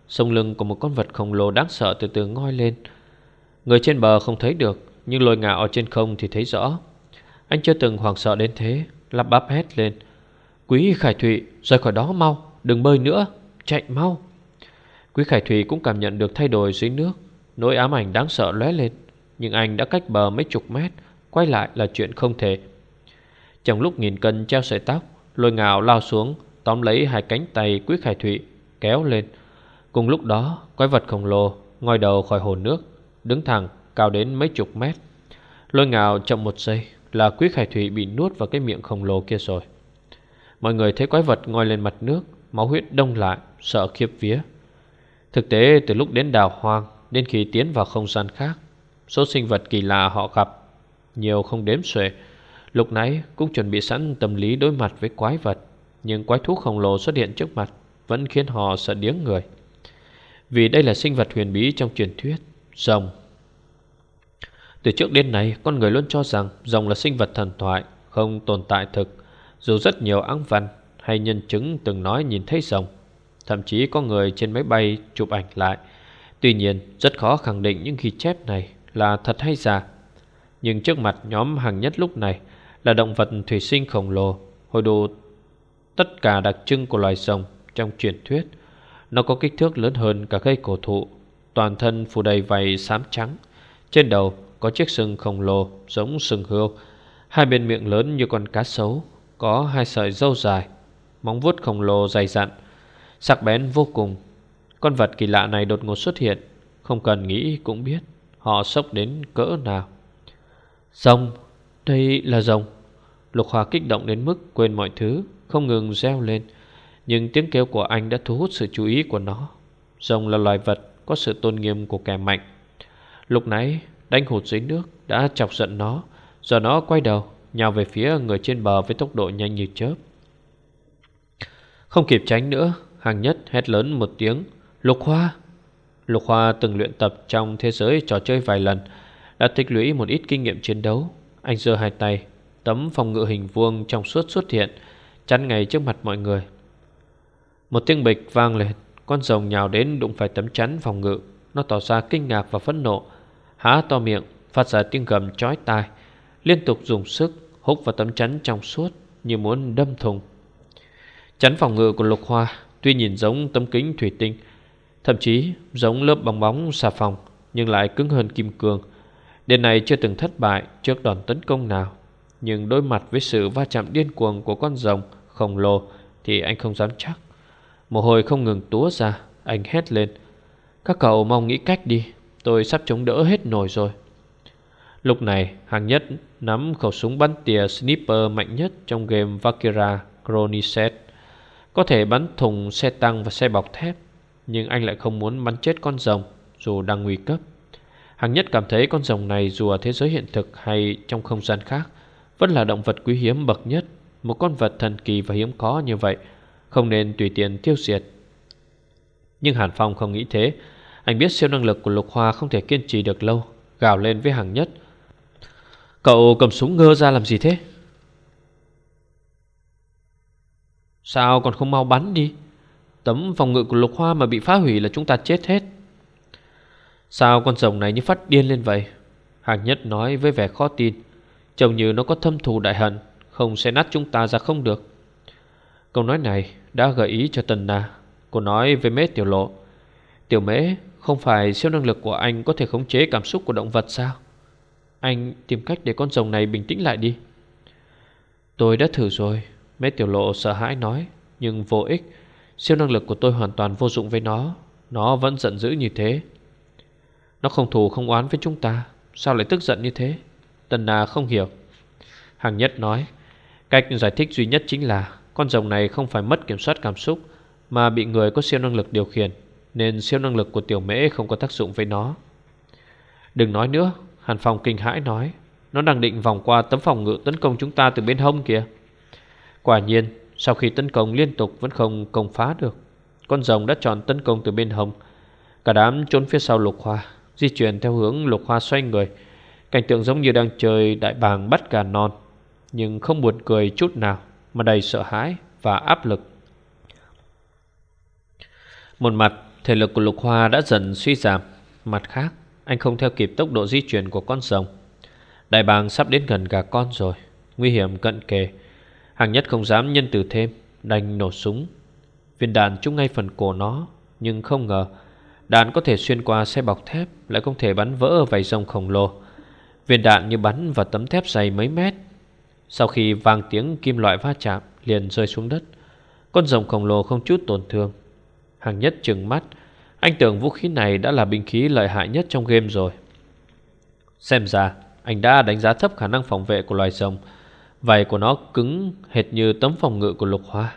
Speaker 1: Sông lưng của một con vật khổng lồ đáng sợ từ từ ngoi lên. Người trên bờ không thấy được, Nhưng lôi ngạo ở trên không thì thấy rõ. Anh chưa từng hoảng sợ đến thế, Lắp bắp hét lên. Quý Khải Thụy, rời khỏi đó mau, Đừng bơi nữa, chạy mau. Quý Khải Thụy cũng cảm nhận được thay đổi dưới nước. Nỗi ám ảnh đáng sợ lóe lên, Nhưng anh đã cách bờ mấy chục mét, Quay lại là chuyện không thể. Trong lúc nghìn cân treo sợi tóc, Lôi ngào lao xuống, Tóm lấy hai cánh tay Quý Khải Thụy, Kéo lên. Cùng lúc đó, quái vật khổng lồ ngoi đầu khỏi hồ nước, Đứng thẳng cao đến mấy chục mét. Lôi ngào chậm một giây là Quý Khải Thủy bị nuốt vào cái miệng khổng lồ kia rồi. Mọi người thấy quái vật ngoi lên mặt nước, Máu huyết đông lại, Sợ khiếp vía. Thực tế, từ lúc đến đào hoang, Đến khi tiến vào không gian khác, Số sinh vật kỳ lạ họ gặp nhiều không đếm xuể. Lúc nãy cũng chuẩn bị sẵn tâm lý đối mặt với quái vật, Nhưng quái thú khổng lồ xuất hiện trước mặt Vẫn khiến họ sợ điếng người. Vì đây là sinh vật huyền bí trong truyền thuyết, Rồng từ trước đến nay, Con người luôn cho rằng Rồng là sinh vật thần thoại, Không tồn tại thực. Dù rất nhiều áng văn hay nhân chứng từng nói nhìn thấy rồng, Thậm chí có người trên máy bay chụp ảnh lại. Tuy nhiên, rất khó khẳng định những ghi chép này là thật hay giả. Nhưng trước mặt nhóm hàng nhất lúc này Là động vật thủy sinh khổng lồ, Hồi đồ tất cả đặc trưng của loài rồng Trong truyền thuyết. Nó có kích thước lớn hơn cả cây cổ thụ, Toàn thân phủ đầy vảy xám trắng. Trên đầu có chiếc sừng khổng lồ Giống sừng hươu. Hai bên miệng lớn như con cá sấu Có hai sợi râu dài Móng vuốt khổng lồ dày dặn Sắc bén vô cùng. Con vật kỳ lạ này đột ngột xuất hiện Không cần nghĩ cũng biết Họ sốc đến cỡ nào. Rồng, đây là rồng. Lục Hòa kích động đến mức quên mọi thứ Không ngừng reo lên Nhưng tiếng kêu của anh đã thu hút sự chú ý của nó. Rồng là loài vật Có sự tôn nghiêm của kẻ mạnh. Lúc nãy đánh hụt dưới nước Đã chọc giận nó, Giờ nó quay đầu, Nhào về phía người trên bờ với tốc độ nhanh như chớp. Không kịp tránh nữa, Hàng nhất hét lớn một tiếng, Lục Hoa! Lục Hoa từng luyện tập trong thế giới trò chơi vài lần, đã tích lũy một ít kinh nghiệm chiến đấu. Anh giơ hai tay, Tấm phòng ngự hình vuông trong suốt xuất hiện, Chắn ngay trước mặt mọi người. Một tiếng bịch vang lên, Con rồng nhào đến đụng phải tấm chắn phòng ngự. Nó tỏ ra kinh ngạc và phẫn nộ Há to miệng, Phát ra tiếng gầm chói tai, Liên tục dùng sức húc vào tấm chắn trong suốt Như muốn đâm thùng. Chắn phòng ngự của lục hoa Tuy nhìn giống tấm kính thủy tinh, Thậm chí giống lớp bong bóng xà phòng, Nhưng lại cứng hơn kim cương. Đến này chưa từng thất bại trước đòn tấn công nào, Nhưng đối mặt với sự va chạm điên cuồng của con rồng khổng lồ Thì anh không dám chắc. Mồ hôi không ngừng túa ra, Anh hét lên, Các cậu mong nghĩ cách đi Tôi sắp chống đỡ hết nổi rồi. Lúc này hàng nhất nắm khẩu súng bắn tỉa sniper mạnh nhất trong game Vakira Chroniset Có thể bắn thùng xe tăng và xe bọc thép, Nhưng anh lại không muốn bắn chết con rồng, dù đang nguy cấp. Hàng nhất cảm thấy con rồng này dù ở thế giới hiện thực hay trong không gian khác, Vẫn là động vật quý hiếm bậc nhất, Một con vật thần kỳ và hiếm có như vậy, Không nên tùy tiện tiêu diệt. Nhưng Hàn Phong không nghĩ thế. Anh biết siêu năng lực của Lục Hoa không thể kiên trì được lâu, Gào lên với hàng nhất. Cậu cầm súng ngơ ra làm gì thế? Sao còn không mau bắn đi? Tấm phòng ngự của Lục Hoa mà bị phá hủy là chúng ta chết hết. Sao con rồng này như phát điên lên vậy? Hàng nhất nói với vẻ khó tin. Trông như nó có thâm thù đại hận, Không sẽ nát chúng ta ra không được. Câu nói này đã gợi ý cho Tần Na. Cô nói với mế tiểu lộ. Tiểu mế không phải siêu năng lực của anh Có thể khống chế cảm xúc của động vật sao? Anh tìm cách để con rồng này bình tĩnh lại đi. Tôi đã thử rồi, mấy tiểu lộ sợ hãi nói, Nhưng vô ích. Siêu năng lực của tôi hoàn toàn vô dụng với nó. Nó vẫn giận dữ như thế. Nó không thù không oán với chúng ta. Sao lại tức giận như thế? Tần Na không hiểu. Hàng nhất nói, Cách giải thích duy nhất chính là Con rồng này không phải mất kiểm soát cảm xúc, Mà bị người có siêu năng lực điều khiển. Nên siêu năng lực của tiểu mễ không có tác dụng với nó. Đừng nói nữa, Hàn Phong kinh hãi nói, Nó đang định vòng qua tấm phòng ngự tấn công chúng ta từ bên hông kìa. Quả nhiên, Sau khi tấn công liên tục vẫn không công phá được. Con rồng đã chọn tấn công từ bên hông. Cả đám trốn phía sau lục hoa, Di chuyển theo hướng lục hoa xoay người. Cảnh tượng giống như đang chơi đại bàng bắt gà non, Nhưng không buồn cười chút nào, Mà đầy sợ hãi và áp lực. Một mặt Thể lực của lục hoa đã dần suy giảm. Mặt khác, Anh không theo kịp tốc độ di chuyển của con rồng. Đại bàng sắp đến gần gà con rồi. Nguy hiểm cận kề. Hàng nhất không dám nhân từ thêm, Đành nổ súng. Viên đạn trúng ngay phần cổ nó, Nhưng không ngờ, Đạn có thể xuyên qua xe bọc thép, Lại không thể bắn vỡ vảy rồng khổng lồ. Viên đạn như bắn vào tấm thép dày mấy mét. Sau khi vang tiếng kim loại va chạm, Liền rơi xuống đất. Con rồng khổng lồ không chút tổn thương Hàng nhất trừng mắt. Anh tưởng vũ khí này đã là binh khí lợi hại nhất trong game rồi. Xem ra, Anh đã đánh giá thấp khả năng phòng vệ của loài rồng. Vảy của nó cứng hệt như tấm phòng ngự của lục hoa.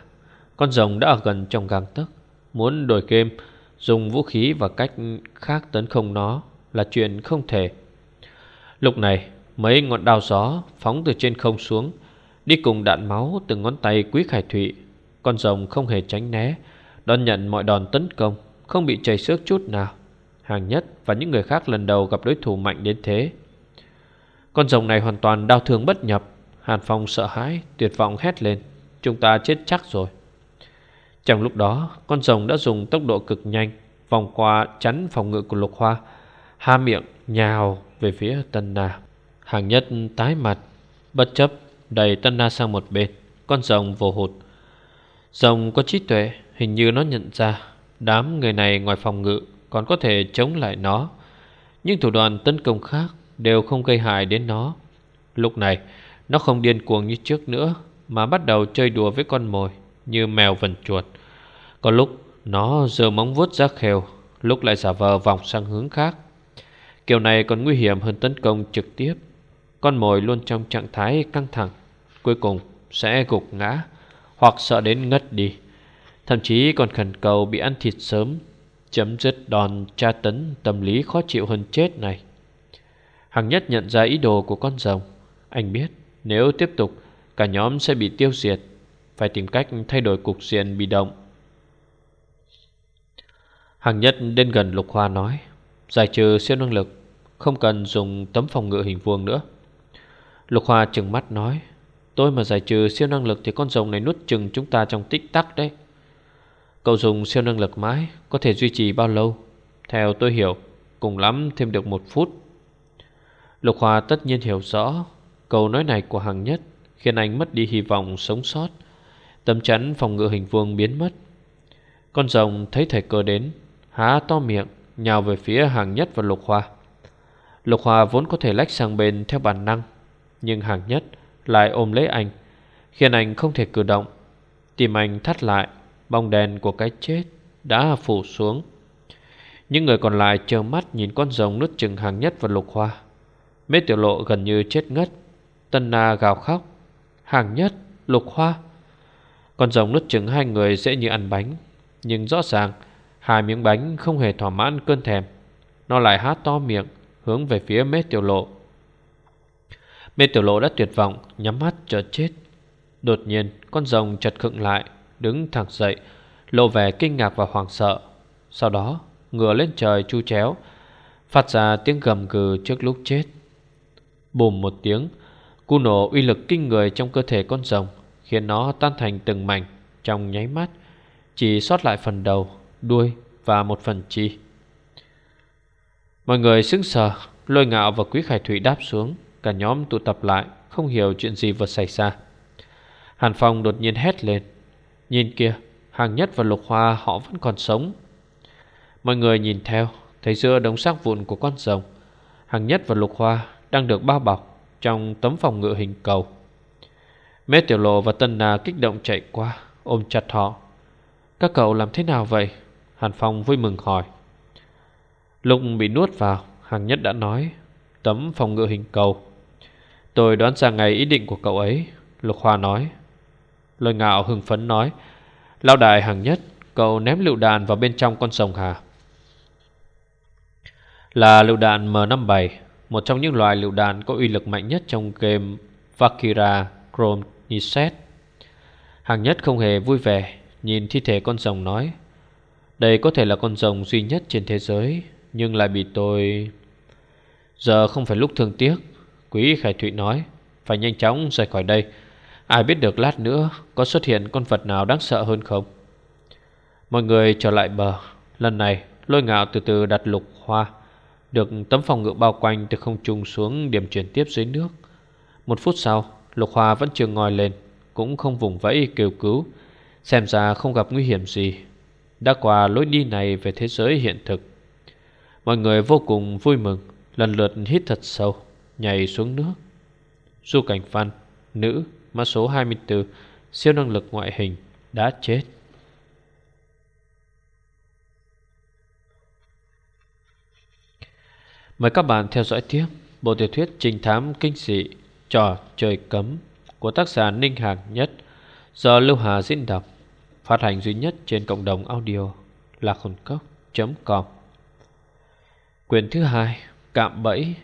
Speaker 1: Con rồng đã ở gần trong gang tấc. Muốn đổi game, Dùng vũ khí và cách khác tấn công nó Là chuyện không thể. Lúc này, mấy ngọn đao gió Phóng từ trên không xuống, Đi cùng đạn máu từ ngón tay quý khải thụy. Con rồng không hề tránh né Đón nhận mọi đòn tấn công, Không bị chảy xước chút nào. Hàng nhất và những người khác lần đầu gặp đối thủ mạnh đến thế. Con rồng này hoàn toàn đau thương bất nhập. Hàn Phong sợ hãi, Tuyệt vọng hét lên. Chúng ta chết chắc rồi. Trong lúc đó, Con rồng đã dùng tốc độ cực nhanh, Vòng qua chắn phòng ngự của lục hoa Ha miệng nhào về phía Tân Na. Hàng nhất tái mặt, Bất chấp đẩy Tân Na sang một bên. Con rồng vô hụt. Rồng có trí tuệ Hình như nó nhận ra Đám người này ngoài phòng ngự Còn có thể chống lại nó. Nhưng thủ đoạn tấn công khác Đều không gây hại đến nó. Lúc này, nó không điên cuồng như trước nữa, Mà bắt đầu chơi đùa với con mồi Như mèo vần chuột. Có lúc, nó giơ móng vuốt ra khều, Lúc lại giả vờ vòng sang hướng khác. Kiểu này còn nguy hiểm hơn tấn công trực tiếp. Con mồi luôn trong trạng thái căng thẳng, Cuối cùng sẽ gục ngã Hoặc sợ đến ngất đi. Thậm chí còn khẩn cầu bị ăn thịt sớm, Chấm dứt đòn tra tấn tâm lý khó chịu hơn chết này. Hằng nhất nhận ra ý đồ của con rồng. Anh biết, nếu tiếp tục, Cả nhóm sẽ bị tiêu diệt. Phải tìm cách thay đổi cục diện bị động. Hàng nhất đến gần Lục Hoa nói, Giải trừ siêu năng lực, Không cần dùng tấm phòng ngự hình vuông nữa. Lục Hoa trừng mắt nói, Tôi mà giải trừ siêu năng lực Thì con rồng này nuốt chừng chúng ta trong tích tắc đấy. Cậu dùng siêu năng lực mãi, Có thể duy trì bao lâu? Theo tôi hiểu, Cùng lắm thêm được một phút. Lục Hòa tất nhiên hiểu rõ, Câu nói này của hàng nhất Khiến anh mất đi hy vọng sống sót. Tấm chắn phòng ngự hình vuông biến mất. Con rồng thấy thầy cơ đến, Há to miệng, Nhào về phía hàng nhất và lục hòa. Lục hòa vốn có thể lách sang bên theo bản năng, Nhưng hàng nhất lại ôm lấy anh, Khiến anh không thể cử động. Tìm anh thắt lại Bóng đèn của cái chết đã phủ xuống. Những người còn lại chờ mắt nhìn con rồng nuốt chừng hàng nhất và lục hoa. Mê tiểu lộ gần như chết ngất. Tân Na gào khóc. Hàng nhất, lục hoa. Con rồng nuốt chừng hai người dễ như ăn bánh Nhưng rõ ràng Hai miếng bánh không hề thỏa mãn cơn thèm. Nó lại há to miệng Hướng về phía mê tiểu lộ. Mê tiểu lộ đã tuyệt vọng Nhắm mắt chờ chết. Đột nhiên con rồng chật khựng lại. Đứng thẳng dậy Lộ vẻ kinh ngạc và hoảng sợ. Sau đó ngửa lên trời chu chéo Phát ra tiếng gầm gừ trước lúc chết. Bùm một tiếng Cú nổ uy lực kinh người trong cơ thể con rồng Khiến nó tan thành từng mảnh Trong nháy mắt Chỉ sót lại phần đầu, đuôi và một phần chi. Mọi người sững sờ Lôi ngạo và quý khải thủy đáp xuống Cả nhóm tụ tập lại Không hiểu chuyện gì vừa xảy ra. Hàn Phong đột nhiên hét lên. Nhìn kia Hàng nhất và lục hoa họ vẫn còn sống. Mọi người nhìn theo, Thấy giữa đống xác vụn của con rồng, Hàng nhất và lục hoa Đang được bao bọc Trong tấm phòng ngự hình cầu. Mê Tiểu Lộ và Tân Na kích động chạy qua, Ôm chặt họ. Các cậu làm thế nào vậy? Hàn Phong vui mừng hỏi. Lúc bị nuốt vào, Hàng nhất đã nói, Tấm phòng ngự hình cầu. Tôi đoán ra ngày ý định của cậu ấy, Lục Hoa nói. Lôi ngạo hưng phấn nói Lao đại hàng nhất, Cậu ném lựu đạn vào bên trong con sông hà Là lựu đạn M57, Một trong những loài lựu đạn có uy lực mạnh nhất trong game Valkyra Chronicles. Hàng nhất không hề vui vẻ, Nhìn thi thể con rồng nói, Đây có thể là con rồng duy nhất trên thế giới, Nhưng lại bị tôi Giờ không phải lúc thương tiếc, Quý Khải Thụy nói, Phải nhanh chóng rời khỏi đây Ai biết được lát nữa Có xuất hiện con vật nào đáng sợ hơn không? Mọi người trở lại bờ. Lần này, lôi ngạo từ từ đặt lục hoa, Được tấm phòng ngự bao quanh Từ không trung xuống điểm chuyển tiếp dưới nước. Một phút sau, Lục hoa vẫn chưa ngồi lên, Cũng không vùng vẫy kêu cứu, Xem ra không gặp nguy hiểm gì. Đã qua lối đi này về thế giới hiện thực. Mọi người vô cùng vui mừng, Lần lượt hít thật sâu, Nhảy xuống nước. Du cảnh văn, Nữ Mã số 24 Siêu năng lực ngoại hình, Đã chết. Mời các bạn theo dõi tiếp Bộ tiểu thuyết trinh thám kinh dị Trò trời cấm Của tác giả Ninh Hạc Nhất Do Lưu Hà diễn đọc, Phát hành duy nhất trên cộng đồng audio Lạc hồn cốc.com Quyền thứ hai, Cạm bẫy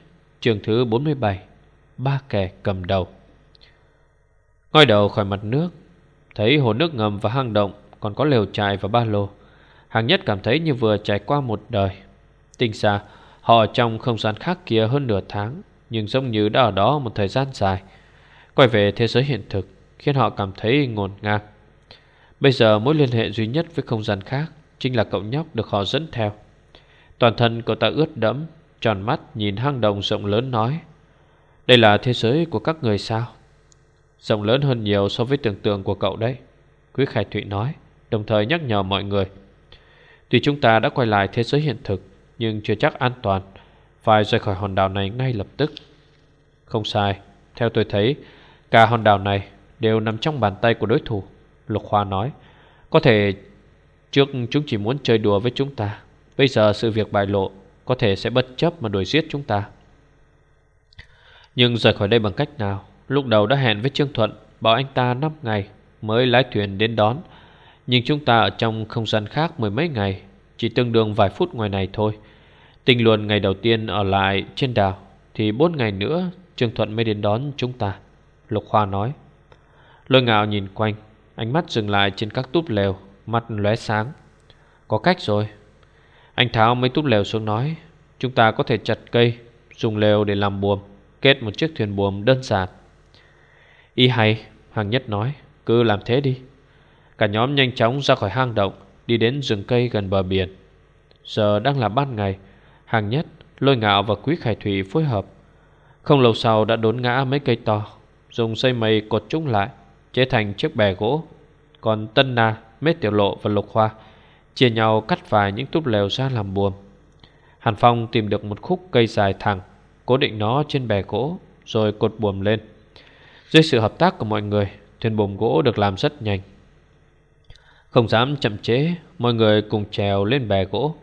Speaker 1: Trường thứ 47 Ba kẻ cầm đầu. Ngoi đầu khỏi mặt nước, Thấy hồ nước ngầm và hang động Còn có lều trại và ba lô. Hàng nhất cảm thấy như vừa trải qua một đời. Tinh xa, Họ trong không gian khác kia hơn nửa tháng, Nhưng giống như đã ở đó một thời gian dài. Quay về thế giới hiện thực, Khiến họ cảm thấy ngổn ngang. Bây giờ mối liên hệ duy nhất với không gian khác Chính là cậu nhóc được họ dẫn theo. Toàn thân cậu ta ướt đẫm, Tròn mắt nhìn hang động rộng lớn nói, Đây là thế giới của các người sao? Rộng lớn hơn nhiều so với tưởng tượng của cậu đấy, Quý Khải Thụy nói, Đồng thời nhắc nhở mọi người. Tuy chúng ta đã quay lại thế giới hiện thực, Nhưng chưa chắc an toàn, Phải rời khỏi hòn đảo này ngay lập tức. Không sai, Theo tôi thấy, Cả hòn đảo này đều nằm trong bàn tay của đối thủ, Lục Hoa nói. Có thể trước chúng chỉ muốn chơi đùa với chúng ta, Bây giờ sự việc bại lộ Có thể sẽ bất chấp mà đuổi giết chúng ta. Nhưng rời khỏi đây bằng cách nào? Lúc đầu đã hẹn với Trương Thuận, Bảo anh ta 5 ngày mới lái thuyền đến đón. Nhưng chúng ta ở trong không gian khác mười mấy ngày, Chỉ tương đương vài phút ngoài này thôi. Tình luận ngày đầu tiên ở lại trên đảo, Thì 4 ngày nữa Trương Thuận mới đến đón chúng ta, Lục Hoa nói. Lôi ngạo nhìn quanh, Ánh mắt dừng lại trên các túp lều, Mắt lóe sáng. Có cách rồi. Anh tháo mấy túp lều xuống nói, Chúng ta có thể chặt cây, Dùng lều để làm buồm, Kết một chiếc thuyền buồm đơn giản. Y hay Hàng nhất nói Cứ làm thế đi. Cả nhóm nhanh chóng ra khỏi hang động Đi đến rừng cây gần bờ biển. Giờ đang là ban ngày Hàng nhất Lôi ngạo và quý khải thủy phối hợp. Không lâu sau đã đốn ngã mấy cây to Dùng dây mây cột chúng lại Chế thành chiếc bè gỗ. Còn Tân Na, Mết Tiểu Lộ và Lục Hoa Chia nhau cắt vài những túp lều ra làm buồm. Hàn Phong tìm được một khúc cây dài thẳng Cố định nó trên bè gỗ Rồi cột buồm lên. Dưới sự hợp tác của mọi người, Thuyền buồm gỗ được làm rất nhanh. Không dám chậm chế Mọi người cùng trèo lên bè gỗ.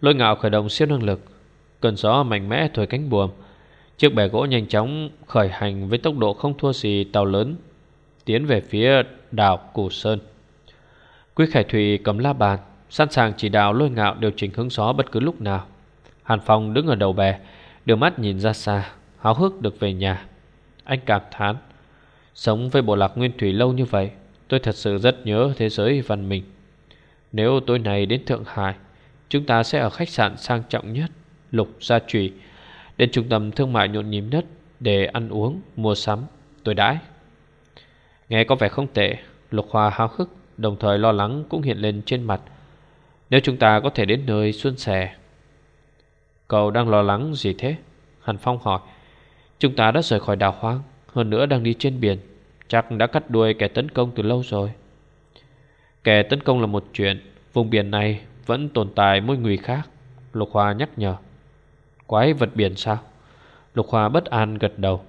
Speaker 1: Lôi ngạo khởi động siêu năng lực, Cơn gió mạnh mẽ thổi cánh buồm. Chiếc bè gỗ nhanh chóng khởi hành Với tốc độ không thua gì tàu lớn, Tiến về phía đảo Củ Sơn. Quý Khải Thủy cầm la bàn, Sẵn sàng chỉ đạo lôi ngạo điều chỉnh hướng gió bất cứ lúc nào. Hàn Phong đứng ở đầu bè, Đưa mắt nhìn ra xa, Háo hức được về nhà. Anh cảm thán Sống với bộ lạc nguyên thủy lâu như vậy Tôi thật sự rất nhớ thế giới văn minh. Nếu tối nay đến Thượng Hải Chúng ta sẽ ở khách sạn sang trọng nhất Lục Gia Trùy Đến trung tâm thương mại nhộn nhịp nhất Để ăn uống, mua sắm, tôi đãi. Nghe có vẻ không tệ Lục Hoa háo hức Đồng thời lo lắng cũng hiện lên trên mặt. Nếu chúng ta có thể đến nơi xuân sẻ. Cậu đang lo lắng gì thế? Hàn Phong hỏi. Chúng ta đã rời khỏi đảo hoang. Hơn nữa đang đi trên biển, Chắc đã cắt đuôi kẻ tấn công từ lâu rồi. Kẻ tấn công là một chuyện, Vùng biển này vẫn tồn tại mối nguy khác, Lục Hoa nhắc nhở. Quái vật biển sao? Lục Hoa bất an gật đầu.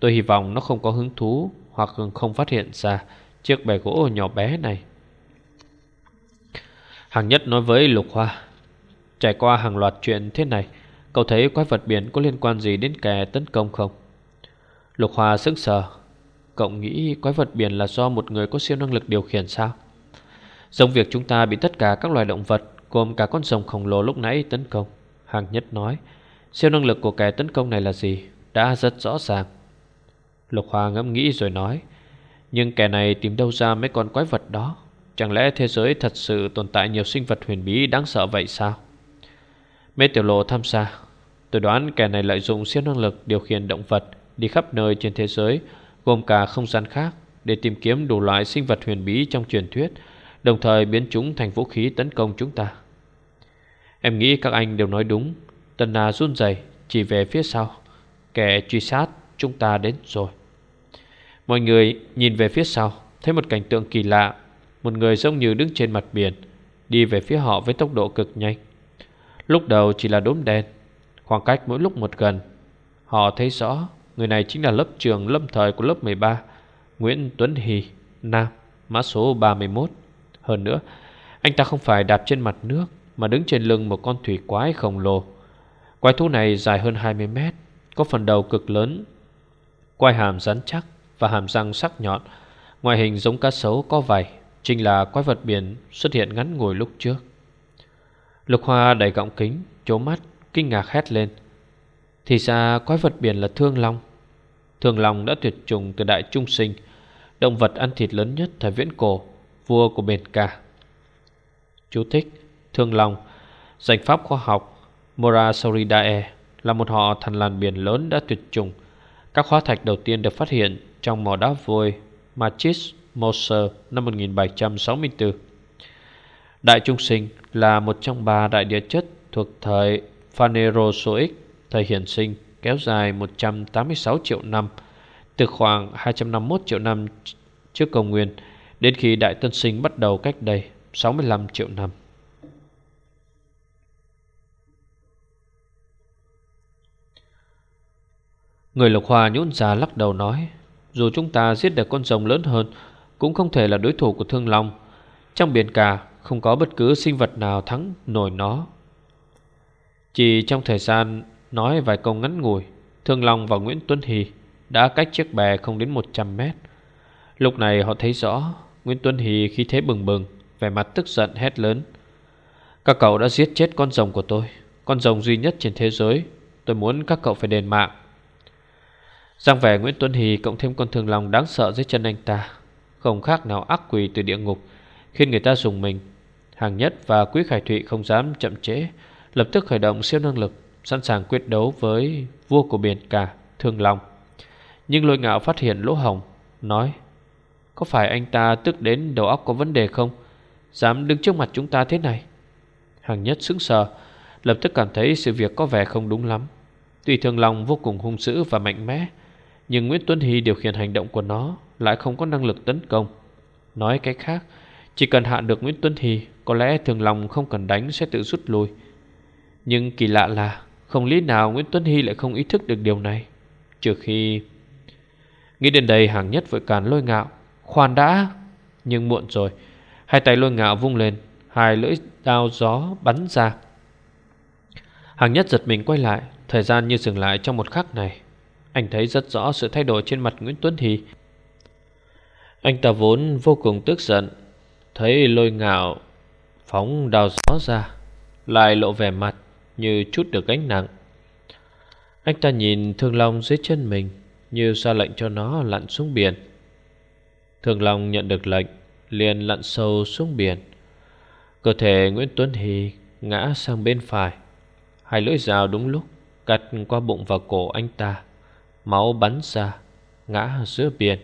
Speaker 1: Tôi hy vọng nó không có hứng thú Hoặc không phát hiện ra Chiếc bè gỗ nhỏ bé này. Hàng nhất nói với Lục Hoa, Trải qua hàng loạt chuyện thế này, Cậu thấy quái vật biển có liên quan gì đến kẻ tấn công không? Lục Hoa sững sờ. Cậu nghĩ quái vật biển là do một người có siêu năng lực điều khiển sao? Giống việc chúng ta bị tất cả các loài động vật, Gồm cả con rồng khổng lồ lúc nãy tấn công. Hàng nhất nói, Siêu năng lực của kẻ tấn công này là gì? Đã rất rõ ràng. Lục Hoa ngẫm nghĩ rồi nói, Nhưng kẻ này tìm đâu ra mấy con quái vật đó? Chẳng lẽ thế giới thật sự tồn tại nhiều sinh vật huyền bí đáng sợ vậy sao? Mê tiểu lộ tham gia. Tôi đoán kẻ này lợi dụng siêu năng lực điều khiển động vật Đi khắp nơi trên thế giới, Gồm cả không gian khác, Để tìm kiếm đủ loại sinh vật huyền bí trong truyền thuyết, Đồng thời biến chúng thành vũ khí tấn công chúng ta. Em nghĩ các anh đều nói đúng Tần Na run rẩy, chỉ về phía sau. Kẻ truy sát chúng ta đến rồi. Mọi người nhìn về phía sau, Thấy một cảnh tượng kỳ lạ. Một người giống như đứng trên mặt biển, Đi về phía họ với tốc độ cực nhanh. Lúc đầu chỉ là đốm đen, Khoảng cách mỗi lúc một gần. Họ thấy rõ Người này chính là lớp trường lâm thời của lớp 13 Nguyễn Tuấn Hì, Nam, Mã số 31 Hơn nữa, Anh ta không phải đạp trên mặt nước Mà đứng trên lưng một con thủy quái khổng lồ. Quái thú này dài hơn 20 mét, Có phần đầu cực lớn, Quai hàm rắn chắc Và hàm răng sắc nhọn. Ngoài hình giống cá sấu có vảy, Chính là quái vật biển xuất hiện ngắn ngủi lúc trước. Lục Hoa đầy gọng kính Chố mắt, kinh ngạc hét lên. Thì ra quái vật biển là thương long. Thường long đã tuyệt chủng từ đại trung sinh Động vật ăn thịt lớn nhất thời viễn cổ Vua của biển cả Chú thích Thương long Danh pháp khoa học Morasauridae Là một họ thần làn biển lớn đã tuyệt chủng. Các hóa thạch đầu tiên được phát hiện Trong mỏ đá vôi Machis Moser năm 1764 Đại trung sinh là một trong ba đại địa chất thuộc thời Phanerozoic, thời hiển sinh kéo dài 186 triệu năm, từ khoảng 251 triệu năm trước công nguyên đến khi đại tân sinh bắt đầu cách đây 65 triệu năm. Người lục hòa nhún ra lắc đầu nói Dù chúng ta giết được con rồng lớn hơn Cũng không thể là đối thủ của thương long Trong biển cả không có bất cứ sinh vật nào thắng nổi nó Chỉ trong thời gian nói vài câu ngắn ngủi. Thương Long và Nguyễn Tuấn Hì đã cách chiếc bè không đến 100 mét. Lúc này họ thấy rõ, Nguyễn Tuấn Hì khi thế bừng bừng, Vẻ mặt tức giận hét lớn. Các cậu đã giết chết con rồng của tôi, Con rồng duy nhất trên thế giới. Tôi muốn các cậu phải đền mạng. Giang vẻ Nguyễn Tuấn Hì cộng thêm con thương lòng đáng sợ dưới chân anh ta, Không khác nào ác quỷ từ địa ngục, Khiến người ta dùng mình. Hàng nhất và Quý Khải Thụy không dám chậm trễ, Lập tức khởi động siêu năng lực. Sẵn sàng quyết đấu với vua của biển cả Thương Long. Nhưng lôi ngạo phát hiện lỗ hồng, Nói, Có phải anh ta tức đến đầu óc có vấn đề không? Dám đứng trước mặt chúng ta thế này? Hàng nhất sững sờ, Lập tức cảm thấy sự việc có vẻ không đúng lắm. Tuy thường long vô cùng hung dữ và mạnh mẽ, Nhưng Nguyễn Tuấn Hy điều khiển hành động của nó Lại không có năng lực tấn công. Nói cách khác, Chỉ cần hạ được Nguyễn Tuấn Hy, Có lẽ thường long không cần đánh sẽ tự rút lui. Nhưng kỳ lạ là không lý nào Nguyễn Tuấn Hy lại không ý thức được điều này. Trừ khi, Nghĩ đến đây hàng nhất vội càn lôi ngạo. Khoan đã, Nhưng muộn rồi. Hai tay lôi ngạo vung lên, Hai lưỡi đao gió bắn ra. Hàng nhất giật mình quay lại, Thời gian như dừng lại trong một khắc này. Anh thấy rất rõ sự thay đổi trên mặt Nguyễn Tuấn Hy. Anh ta vốn vô cùng tức giận, Thấy lôi ngạo Phóng đào gió ra, Lại lộ vẻ mặt. Như chút được gánh nặng. Anh ta nhìn thương long dưới chân mình, Như ra lệnh cho nó lặn xuống biển. Thương long nhận được lệnh, Liền lặn sâu xuống biển. Cơ thể Nguyễn Tuấn Hy ngã sang bên phải. Hai lưỡi dao đúng lúc Cắt qua bụng và cổ anh ta, Máu bắn ra, Ngã giữa biển.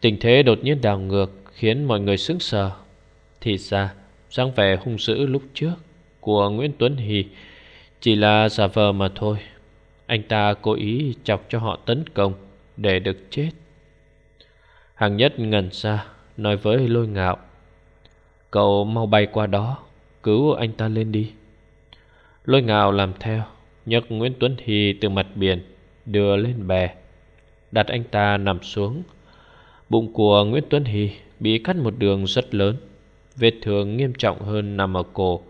Speaker 1: Tình thế đột nhiên đảo ngược, Khiến mọi người sững sờ. Thì ra, dáng vẻ hung dữ lúc trước của Nguyễn Tuấn Hì Chỉ là giả vờ mà thôi. Anh ta cố ý chọc cho họ tấn công Để được chết. Hàng nhất ngần ra, Nói với lôi ngạo, Cậu mau bay qua đó, Cứu anh ta lên đi. Lôi ngạo làm theo, nhấc Nguyễn Tuấn Hy từ mặt biển, Đưa lên bè, Đặt anh ta nằm xuống. Bụng của Nguyễn Tuấn Hy Bị cắt một đường rất lớn, Vết thương nghiêm trọng hơn nằm ở cổ.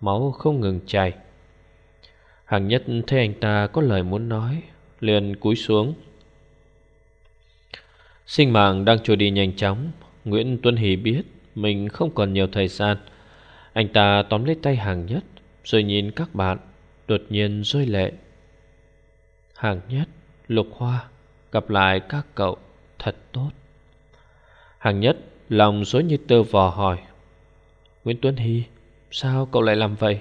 Speaker 1: Máu không ngừng chảy. Hàng nhất thấy anh ta có lời muốn nói, liền cúi xuống. Sinh mạng đang trôi đi nhanh chóng, Nguyễn Tuấn Hỷ biết Mình không còn nhiều thời gian. Anh ta tóm lấy tay hàng nhất, Rồi nhìn các bạn, Đột nhiên rơi lệ. Hàng nhất, Lục Hoa, Gặp lại các cậu, Thật tốt. Hàng nhất Lòng dối như tơ vò hỏi, Nguyễn Tuấn Hy Sao cậu lại làm vậy?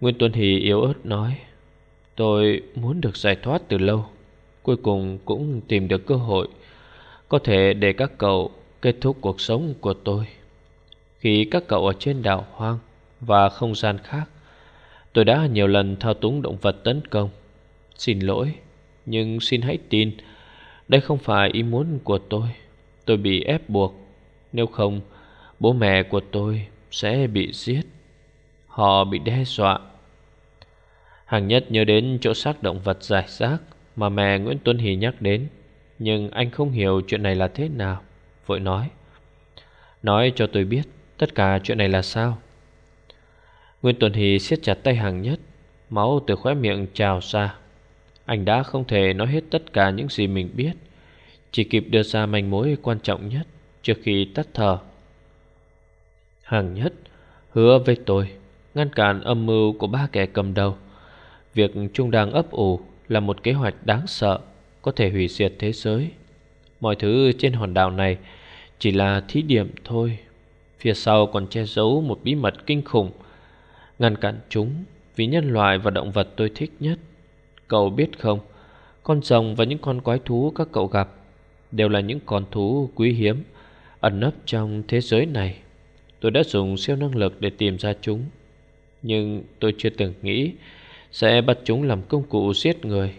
Speaker 1: Nguyên Tuấn hỷ yếu ớt nói, Tôi muốn được giải thoát từ lâu, Cuối cùng cũng tìm được cơ hội, Có thể để các cậu kết thúc cuộc sống của tôi. Khi các cậu ở trên đảo hoang Và không gian khác, Tôi đã nhiều lần thao túng động vật tấn công. Xin lỗi, Nhưng xin hãy tin, Đây không phải ý muốn của tôi. Tôi bị ép buộc, Nếu không, Bố mẹ của tôi sẽ bị giết. Họ bị đe dọa. Hàng nhất nhớ đến chỗ xác động vật giải rác Mà mẹ Nguyễn Tuấn Hỷ nhắc đến, Nhưng anh không hiểu chuyện này là thế nào, Vội nói. Nói cho tôi biết Tất cả chuyện này là sao. Nguyên Tuân Hì siết chặt tay hàng nhất, Máu từ khóe miệng trào ra. Anh đã không thể nói hết tất cả những gì mình biết, Chỉ kịp đưa ra manh mối quan trọng nhất Trước khi tắt thở. Hàng nhất. Hứa với tôi, Ngăn cản âm mưu của ba kẻ cầm đầu. Việc Trung đang ấp ủ Là một kế hoạch đáng sợ, Có thể hủy diệt thế giới. Mọi thứ trên hòn đảo này Chỉ là thí điểm thôi. Phía sau còn che giấu một bí mật kinh khủng. Ngăn cản chúng Vì nhân loại và động vật tôi thích nhất. Cậu biết không, Con rồng và những con quái thú các cậu gặp Đều là những con thú quý hiếm, Ẩn nấp trong thế giới này. Tôi đã dùng siêu năng lực để tìm ra chúng. Nhưng tôi chưa từng nghĩ Sẽ bắt chúng làm công cụ giết người.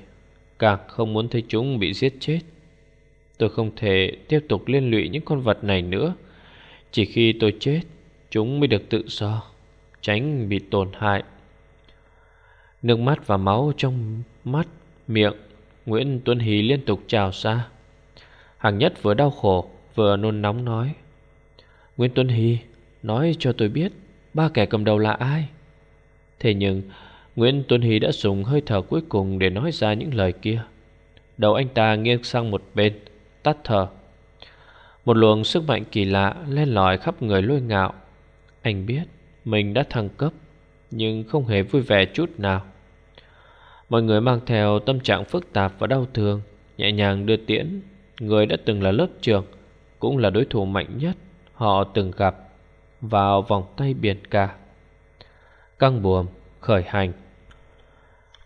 Speaker 1: Càng không muốn thấy chúng bị giết chết. Tôi không thể tiếp tục liên lụy những con vật này nữa. Chỉ khi tôi chết Chúng mới được tự do Tránh bị tổn hại. Nước mắt và máu trong mắt, miệng Nguyễn Tuấn hí liên tục trào ra. Hàng nhất vừa đau khổ Vừa nôn nóng nói Nguyễn Tuấn hí Nói cho tôi biết, Ba kẻ cầm đầu là ai. Thế nhưng, Nguyễn Tuấn Hỷ đã dùng hơi thở cuối cùng Để nói ra những lời kia. Đầu anh ta nghiêng sang một bên, Tắt thở. Một luồng sức mạnh kỳ lạ Lên lòi khắp người lôi ngạo. Anh biết, mình đã thăng cấp, Nhưng không hề vui vẻ chút nào. Mọi người mang theo tâm trạng phức tạp và đau thương, Nhẹ nhàng đưa tiễn. Người đã từng là lớp trường Cũng là đối thủ mạnh nhất Họ từng gặp. Vào vòng tay biển cả. Căng buồm, khởi hành.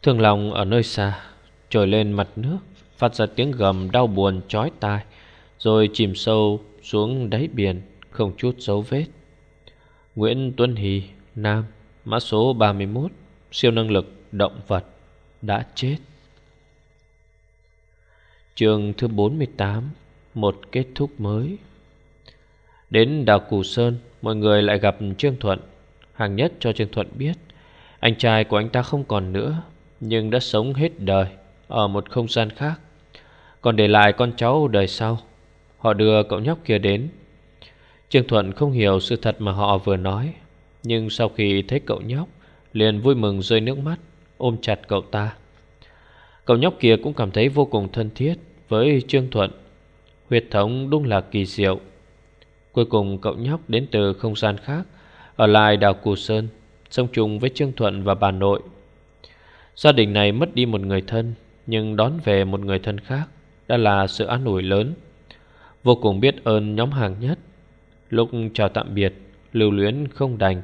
Speaker 1: Thường lòng ở nơi xa, Trồi lên mặt nước, Phát ra tiếng gầm đau buồn chói tai, Rồi chìm sâu xuống đáy biển, Không chút dấu vết. Nguyễn Tuấn Hì Nam, Mã số 31 Siêu năng lực động vật, Đã chết. Chương thứ 48 Một kết thúc mới. Đến đảo Cù Sơn, Mọi người lại gặp Trương Thuận, Hàng nhất cho Trương Thuận biết. Anh trai của anh ta không còn nữa, Nhưng đã sống hết đời Ở một không gian khác. Còn để lại con cháu đời sau, Họ đưa cậu nhóc kia đến. Trương Thuận không hiểu sự thật mà họ vừa nói, Nhưng sau khi thấy cậu nhóc, Liền vui mừng rơi nước mắt, Ôm chặt cậu ta. Cậu nhóc kia cũng cảm thấy vô cùng thân thiết Với Trương Thuận. Huyệt thống đúng là kỳ diệu Cuối cùng cậu nhóc đến từ không gian khác, Ở lại đảo Cù Sơn, Sống chung với Trương Thuận và bà nội. Gia đình này mất đi một người thân, Nhưng đón về một người thân khác, Đã là sự an ủi lớn. Vô cùng biết ơn nhóm hàng nhất, Lúc chào tạm biệt, Lưu luyến không đành.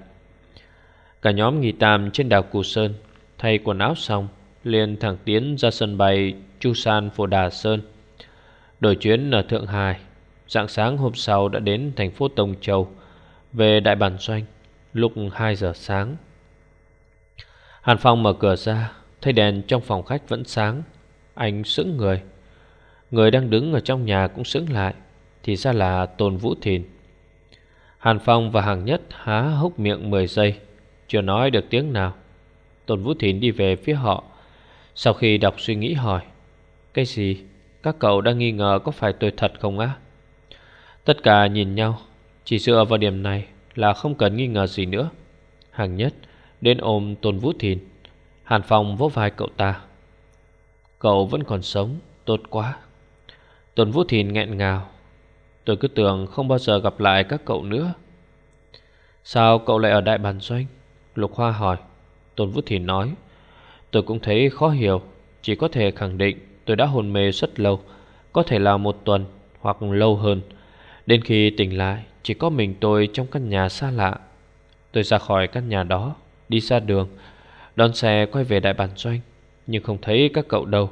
Speaker 1: Cả nhóm nghỉ tạm trên đảo Cù Sơn, Thay quần áo xong, liền thẳng tiến ra sân bay Chu San Phổ Đà Sơn, Đổi chuyến ở Thượng Hải. Dạng sáng hôm sau đã đến thành phố Tông Châu, Về đại bản doanh, Lúc 2 giờ sáng. Hàn Phong mở cửa ra, Thấy đèn trong phòng khách vẫn sáng. Anh sững người. Người đang đứng ở trong nhà cũng sững lại, Thì ra là Tôn Vũ Thìn. Hàn Phong và Hàng Nhất há hốc miệng 10 giây, Chưa nói được tiếng nào. Tôn Vũ Thìn đi về phía họ. Sau khi đọc suy nghĩ hỏi, Cái gì? Các cậu đang nghi ngờ có phải tôi thật không á? Tất cả nhìn nhau, Chỉ dựa vào điểm này là không cần nghi ngờ gì nữa. Hàng Nhất đến ôm Tôn Vũ Thìn, Hàn Phong vỗ vai cậu ta. Cậu vẫn còn sống, Tốt quá. Tôn Vũ Thìn nghẹn ngào. Tôi cứ tưởng không bao giờ gặp lại các cậu nữa. Sao cậu lại ở Đại Bản Doanh? Lục Hoa hỏi. Tôn Vũ Thìn nói. Tôi cũng thấy khó hiểu. Chỉ có thể khẳng định tôi đã hôn mê rất lâu, Có thể là một tuần hoặc lâu hơn. Đến khi tỉnh lại, Chỉ có mình tôi trong căn nhà xa lạ. Tôi ra khỏi căn nhà đó, Đi ra đường, Đón xe quay về đại bản doanh, Nhưng không thấy các cậu đâu.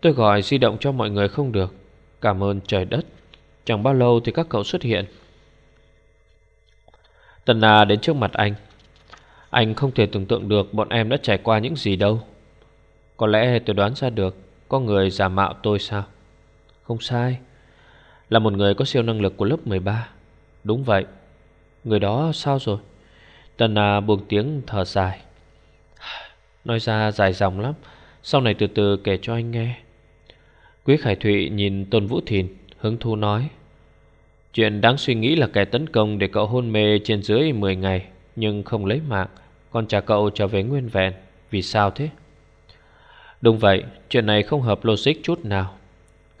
Speaker 1: Tôi gọi di động cho mọi người không được. Cảm ơn trời đất. Chẳng bao lâu thì các cậu xuất hiện. Tần Na đến trước mặt anh. Anh không thể tưởng tượng được Bọn em đã trải qua những gì đâu. Có lẽ tôi đoán ra được Có người giả mạo tôi sao? Không sai. Là một người có siêu năng lực của lớp 13 Đúng vậy. Người đó sao rồi? Tần à buông tiếng thở dài. Nói ra dài dòng lắm. Sau này từ từ kể cho anh nghe. Quý Khải Thụy nhìn Tôn Vũ Thìn Hứng thú nói. Chuyện đáng suy nghĩ là kẻ tấn công để cậu hôn mê trên dưới 10 ngày Nhưng không lấy mạng. Còn trả cậu trở về nguyên vẹn. Vì sao thế? Đúng vậy, chuyện này không hợp logic chút nào.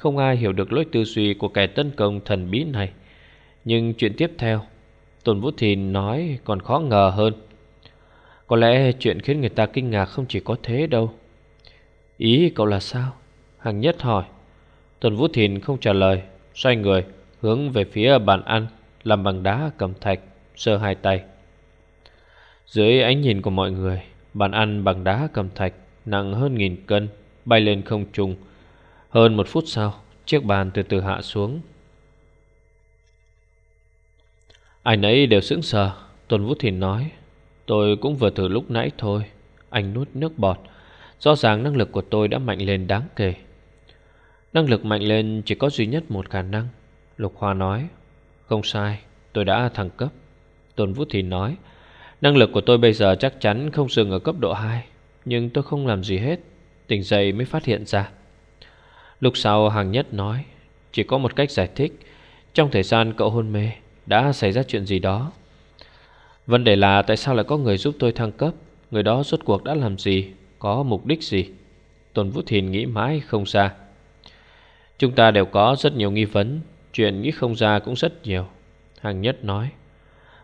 Speaker 1: Không ai hiểu được lối tư duy của kẻ tấn công thần bí này. Nhưng chuyện tiếp theo, Tôn Vũ Thìn nói còn khó ngờ hơn. Có lẽ chuyện khiến người ta kinh ngạc không chỉ có thế đâu. Ý cậu là sao? Hằng nhất hỏi. Tôn Vũ Thìn không trả lời, Xoay người, Hướng về phía bàn ăn, Làm bằng đá cầm thạch Sơ hai tay. Dưới ánh nhìn của mọi người, Bàn ăn bằng đá cầm thạch Nặng hơn nghìn cân, Bay lên không trung hơn một phút sau, Chiếc bàn từ từ hạ xuống. Anh ấy đều sững sờ. Tôn Vũ Thìn nói, Tôi cũng vừa thử lúc nãy thôi. Anh nuốt nước bọt. Rõ ràng năng lực của tôi đã mạnh lên đáng kể. Năng lực mạnh lên chỉ có duy nhất một khả năng. Lục Hoa nói, Không sai, tôi đã thăng cấp. Tôn Vũ Thìn nói, Năng lực của tôi bây giờ chắc chắn không dừng ở cấp độ 2 Nhưng tôi không làm gì hết. Tỉnh dậy mới phát hiện ra. Lúc sau hàng nhất nói Chỉ có một cách giải thích. Trong thời gian cậu hôn mê Đã xảy ra chuyện gì đó. Vấn đề là tại sao lại có người giúp tôi thăng cấp? Người đó rốt cuộc đã làm gì? Có mục đích gì? Tôn Vũ Thìn nghĩ mãi không ra. Chúng ta đều có rất nhiều nghi vấn Chuyện nghĩ không ra cũng rất nhiều Hàng nhất nói.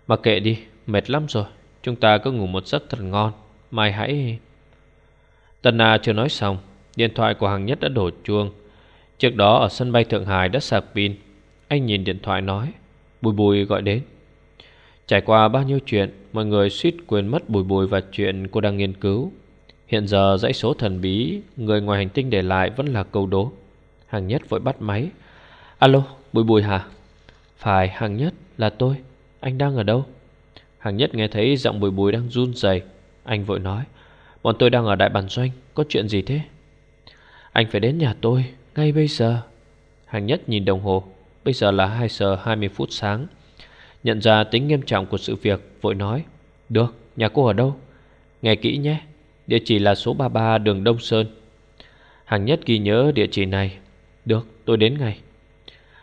Speaker 1: Mà kệ đi, mệt lắm rồi. Chúng ta cứ ngủ một giấc thật ngon Mai hãy... tần Na chưa nói xong Điện thoại của hàng nhất đã đổ chuông. Trước đó ở sân bay Thượng Hải đã sạc pin. Anh nhìn điện thoại nói, Bùi bùi gọi đến. Trải qua bao nhiêu chuyện, Mọi người suýt quên mất bùi bùi và chuyện cô đang nghiên cứu. Hiện giờ dãy số thần bí, Người ngoài hành tinh để lại vẫn là câu đố. Hàng nhất vội bắt máy. Alo, Bùi bùi hả? Phải hàng nhất, là tôi. Anh đang ở đâu? Hàng nhất nghe thấy giọng bùi bùi đang run rẩy. Anh vội nói, Bọn tôi đang ở đại bản doanh, Có chuyện gì thế? Anh phải đến nhà tôi. Ngay bây giờ, Hàng nhất nhìn đồng hồ. Bây giờ là 2 giờ 20 phút sáng. Nhận ra tính nghiêm trọng của sự việc, Vội nói, Được, nhà cô ở đâu? Nghe kỹ nhé, Địa chỉ là số 33 đường Đông Sơn. Hàng nhất ghi nhớ địa chỉ này. Được, tôi đến ngay.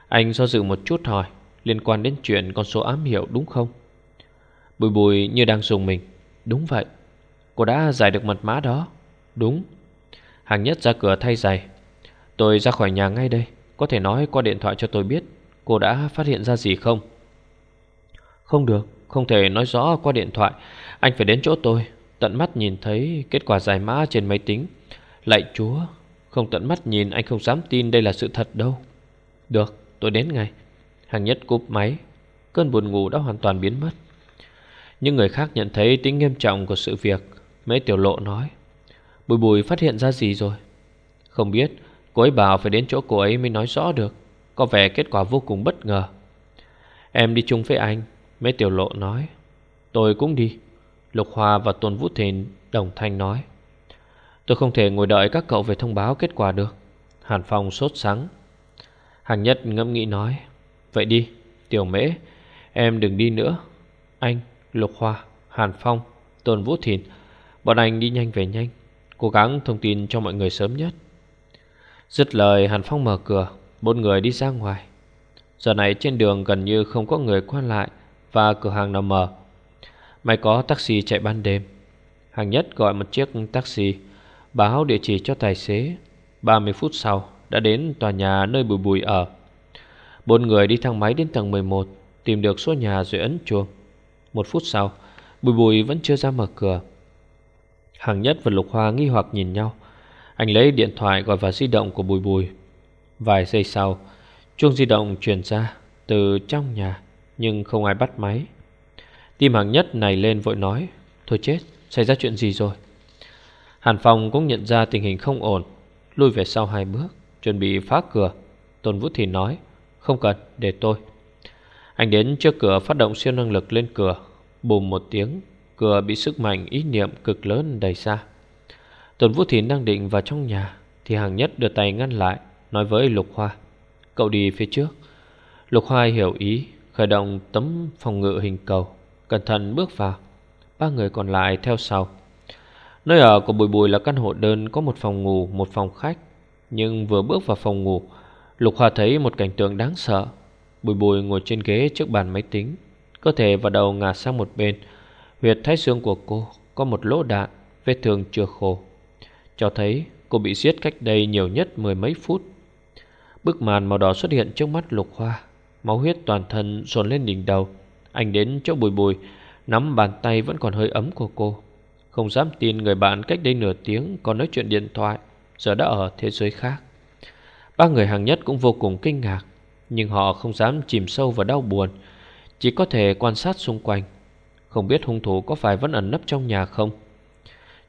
Speaker 1: Anh do dự một chút hỏi, Liên quan đến chuyện con số ám hiệu đúng không? Bùi bùi như đang dùng mình. Đúng vậy, Cô đã giải được mật mã đó. Đúng. Hàng nhất ra cửa thay giày. Tôi ra khỏi nhà ngay đây. Có thể nói qua điện thoại cho tôi biết Cô đã phát hiện ra gì không? Không được, Không thể nói rõ qua điện thoại. Anh phải đến chỗ tôi, Tận mắt nhìn thấy kết quả giải mã trên máy tính. Lạy chúa, Không tận mắt nhìn anh không dám tin đây là sự thật đâu. Được, tôi đến ngay. Hàng nhất cúp máy. Cơn buồn ngủ đã hoàn toàn biến mất. Những người khác nhận thấy tính nghiêm trọng của sự việc, Mấy tiểu lộ nói, Bùi bùi phát hiện ra gì rồi? Không biết Cô ấy bảo phải đến chỗ cô ấy mới nói rõ được. Có vẻ kết quả vô cùng bất ngờ. Em đi chung với anh Mễ tiểu lộ nói. Tôi cũng đi Lục Hoa và Tôn Vũ Thìn đồng thanh nói. Tôi không thể ngồi đợi các cậu về thông báo kết quả được. Hàn Phong sốt sắng. Hàng Nhất ngẫm nghĩ nói. Vậy đi, Tiểu Mễ Em đừng đi nữa. Anh, Lục Hoa, Hàn Phong, Tôn Vũ Thìn Bọn anh đi nhanh về nhanh. Cố gắng thông tin cho mọi người sớm nhất. Dứt lời Hàn Phong mở cửa, Bốn người đi ra ngoài. Giờ này trên đường gần như không có người qua lại Và cửa hàng nào mở. May có taxi chạy ban đêm. Hàng nhất gọi một chiếc taxi, Báo địa chỉ cho tài xế. 30 phút sau, đã đến tòa nhà nơi bùi bùi ở. Bốn người đi thang máy đến tầng 11 Tìm được số nhà rồi ấn chuông. Một phút sau, Bùi bùi vẫn chưa ra mở cửa. Hàng nhất và lục hoa nghi hoặc nhìn nhau. Anh lấy điện thoại gọi vào di động của bùi bùi. Vài giây sau Chuông di động truyền ra Từ trong nhà Nhưng không ai bắt máy. Tim hàng nhất này lên vội nói Thôi chết, xảy ra chuyện gì rồi? Hàn Phong cũng nhận ra tình hình không ổn Lui về sau hai bước Chuẩn bị phá cửa. Tôn Vũ Thì nói Không cần, để tôi. Anh đến trước cửa phát động siêu năng lực lên cửa. Bùm một tiếng Cửa bị sức mạnh ý niệm cực lớn đẩy ra. Tuần Vũ Thìn đang định vào trong nhà Thì hàng nhất đưa tay ngăn lại Nói với Lục Hoa Cậu đi phía trước. Lục Hoa hiểu ý Khởi động tấm phòng ngự hình cầu Cẩn thận bước vào. Ba người còn lại theo sau. Nơi ở của Bùi Bùi là căn hộ đơn Có một phòng ngủ, một phòng khách. Nhưng vừa bước vào phòng ngủ Lục Hoa thấy một cảnh tượng đáng sợ. Bùi Bùi ngồi trên ghế trước bàn máy tính Cơ thể và đầu ngả sang một bên. Huyệt thái xương của cô Có một lỗ đạn Vết thương chưa khô. Cho thấy cô bị giết cách đây nhiều nhất mười mấy phút. Bức màn màu đỏ xuất hiện trước mắt Lục Hoa, Máu huyết toàn thân dồn lên đỉnh đầu. Anh đến chỗ bùi bùi, Nắm bàn tay vẫn còn hơi ấm của cô. Không dám tin người bạn cách đây nửa tiếng Còn nói chuyện điện thoại, Giờ đã ở thế giới khác. Ba người hàng nhất cũng vô cùng kinh ngạc, Nhưng họ không dám chìm sâu vào đau buồn, Chỉ có thể quan sát xung quanh. Không biết hung thủ có phải vẫn ẩn nấp trong nhà không?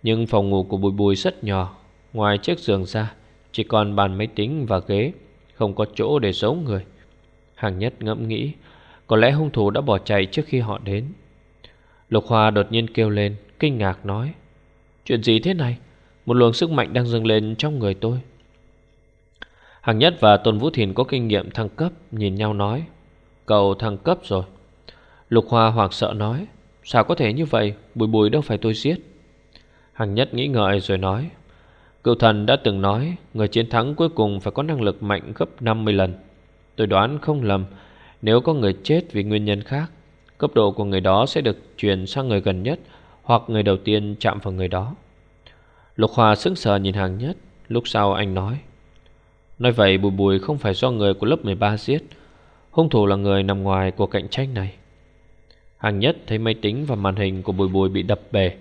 Speaker 1: Nhưng phòng ngủ của Bùi Bùi rất nhỏ. Ngoài chiếc giường ra, Chỉ còn bàn máy tính và ghế, Không có chỗ để giấu người. Hàng nhất ngẫm nghĩ, Có lẽ hung thủ đã bỏ chạy trước khi họ đến. Lục Hoa đột nhiên kêu lên, Kinh ngạc nói, Chuyện gì thế này? Một luồng sức mạnh đang dâng lên trong người tôi. Hàng Nhất và Tôn Vũ Thiền có kinh nghiệm thăng cấp, Nhìn nhau nói, Cậu thăng cấp rồi. Lục Hoa hoảng sợ nói, Sao có thể như vậy? Bùi bùi đâu phải tôi giết. Hàng Nhất nghĩ ngợi rồi nói, Cựu thần đã từng nói, Người chiến thắng cuối cùng phải có năng lực mạnh gấp 50 lần. Tôi đoán không lầm, Nếu có người chết vì nguyên nhân khác, Cấp độ của người đó sẽ được truyền sang người gần nhất Hoặc người đầu tiên chạm vào người đó. Lục Hòa sững sờ nhìn hàng nhất, Lúc sau anh nói Nói vậy bùi bùi không phải do người của lớp 13 giết, Hung thủ là người nằm ngoài cuộc cạnh tranh này. Hàng nhất thấy máy tính và màn hình của bùi bùi bị đập bể.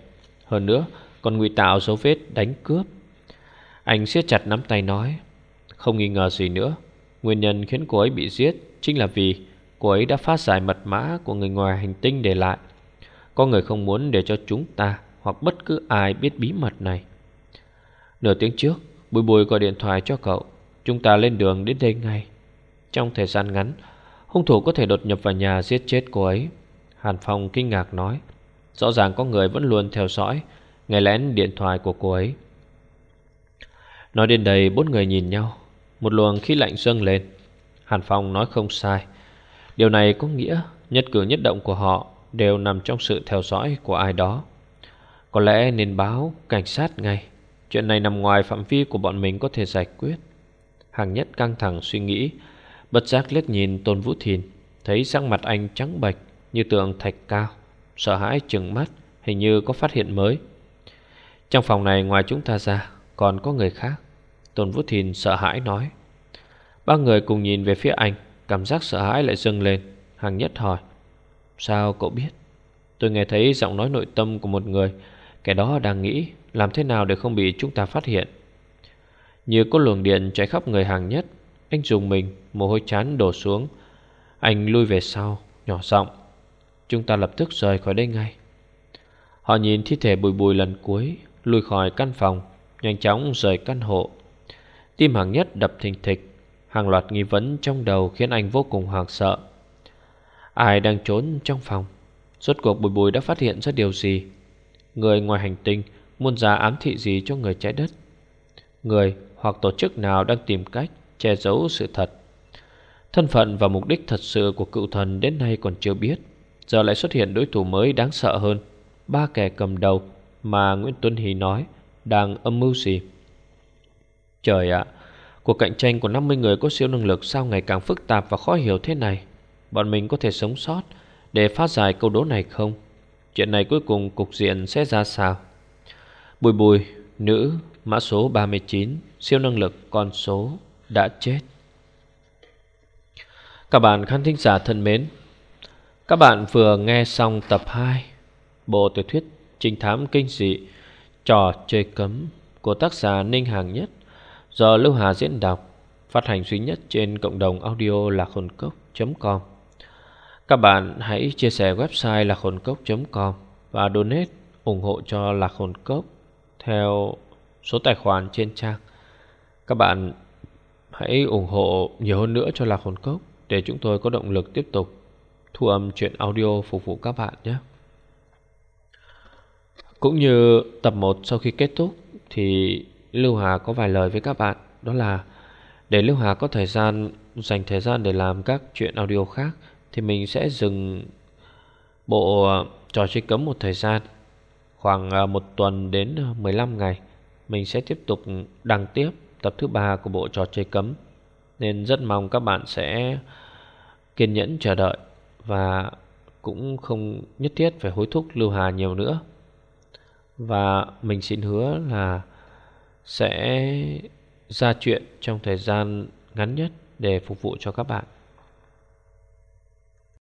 Speaker 1: Hơn nữa còn ngụy tạo dấu vết đánh cướp. Anh siết chặt nắm tay nói, Không nghi ngờ gì nữa. Nguyên nhân khiến cô ấy bị giết Chính là vì cô ấy đã phát giải mật mã Của người ngoài hành tinh để lại. Có người không muốn để cho chúng ta Hoặc bất cứ ai biết bí mật này. Nửa tiếng trước, Bùi bùi gọi điện thoại cho cậu. Chúng ta lên đường đến đây ngay. Trong thời gian ngắn, Hung thủ có thể đột nhập vào nhà giết chết cô ấy. Hàn Phong kinh ngạc nói, Rõ ràng có người vẫn luôn theo dõi. Nghe lén điện thoại của cô ấy. Nói đến đây, bốn người nhìn nhau. Một luồng khí lạnh dâng lên. Hàn Phong nói không sai. Điều này có nghĩa Nhất cử nhất động của họ Đều nằm trong sự theo dõi của ai đó. Có lẽ nên báo cảnh sát ngay. Chuyện này nằm ngoài phạm vi của bọn mình có thể giải quyết. Hàng nhất căng thẳng suy nghĩ, Bất giác liếc nhìn Tôn Vũ Thìn, Thấy sắc mặt anh trắng bệch Như tượng thạch cao, Sợ hãi chừng mắt, Hình như có phát hiện mới. Trong phòng này ngoài chúng ta ra, Còn có người khác. Tôn Vũ Thìn sợ hãi nói. Ba người cùng nhìn về phía anh, Cảm giác sợ hãi lại dâng lên. Hàng nhất hỏi, Sao cậu biết? Tôi nghe thấy giọng nói nội tâm của một người, Kẻ đó đang nghĩ Làm thế nào để không bị chúng ta phát hiện. Như có luồng điện cháy khắp người hàng nhất, Anh dùng mình, Mồ hôi chán đổ xuống. Anh lui về sau, Nhỏ giọng, Chúng ta lập tức rời khỏi đây ngay. Họ nhìn thi thể bùi bùi lần cuối lùi khỏi căn phòng, Nhanh chóng rời căn hộ. Tim hàng nhất đập thình thịch, Hàng loạt nghi vấn trong đầu khiến anh vô cùng hoảng sợ. Ai đang trốn trong phòng? Rốt cuộc bùi bùi đã phát hiện ra điều gì? Người ngoài hành tinh Muốn ra ám thị gì cho người trái đất? Người hoặc tổ chức nào đang tìm cách Che giấu sự thật? Thân phận và mục đích thật sự của cựu thần Đến nay còn chưa biết. Giờ lại xuất hiện đối thủ mới đáng sợ hơn, Ba kẻ cầm đầu mà Nguyễn Tuấn Hỷ nói Đang âm mưu gì? Trời ạ, Cuộc cạnh tranh của 50 người có siêu năng lực Sao ngày càng phức tạp và khó hiểu thế này? Bọn mình có thể sống sót Để phá giải câu đố này không? Chuyện này cuối cùng cục diện sẽ ra sao? Bùi bùi, Nữ, Mã số 39 Siêu năng lực con số Đã chết. Các bạn khán thính giả thân mến, Các bạn vừa nghe xong tập 2 Bộ tiểu thuyết Trinh thám kinh dị Trò chơi cấm Của tác giả Ninh Hàng Nhất Do Lưu Hà diễn đọc, Phát hành duy nhất trên cộng đồng audio lạc hồn cốc.com các bạn hãy chia sẻ website lạc hồn cốc.com và donate, ủng hộ cho lạc hồn cốc theo số tài khoản trên trang. Các bạn hãy ủng hộ nhiều hơn nữa cho lạc hồn cốc để chúng tôi có động lực tiếp tục thu âm chuyện audio phục vụ các bạn nhé. Cũng như tập 1 sau khi kết thúc, thì Lưu Hà có vài lời với các bạn. Đó là, để Lưu Hà có thời gian, dành thời gian để làm các chuyện audio khác, thì mình sẽ dừng bộ ờ, trò chơi cấm một thời gian. Khoảng ờ, một tuần đến ờ, 15 ngày, Mình sẽ tiếp tục đăng tiếp tập thứ ba của bộ trò chơi cấm. Nên rất mong các bạn sẽ kiên nhẫn chờ đợi Và cũng không nhất thiết phải hối thúc Lưu Hà nhiều nữa. Và mình xin hứa là sẽ ra chuyện trong thời gian ngắn nhất để phục vụ cho các bạn.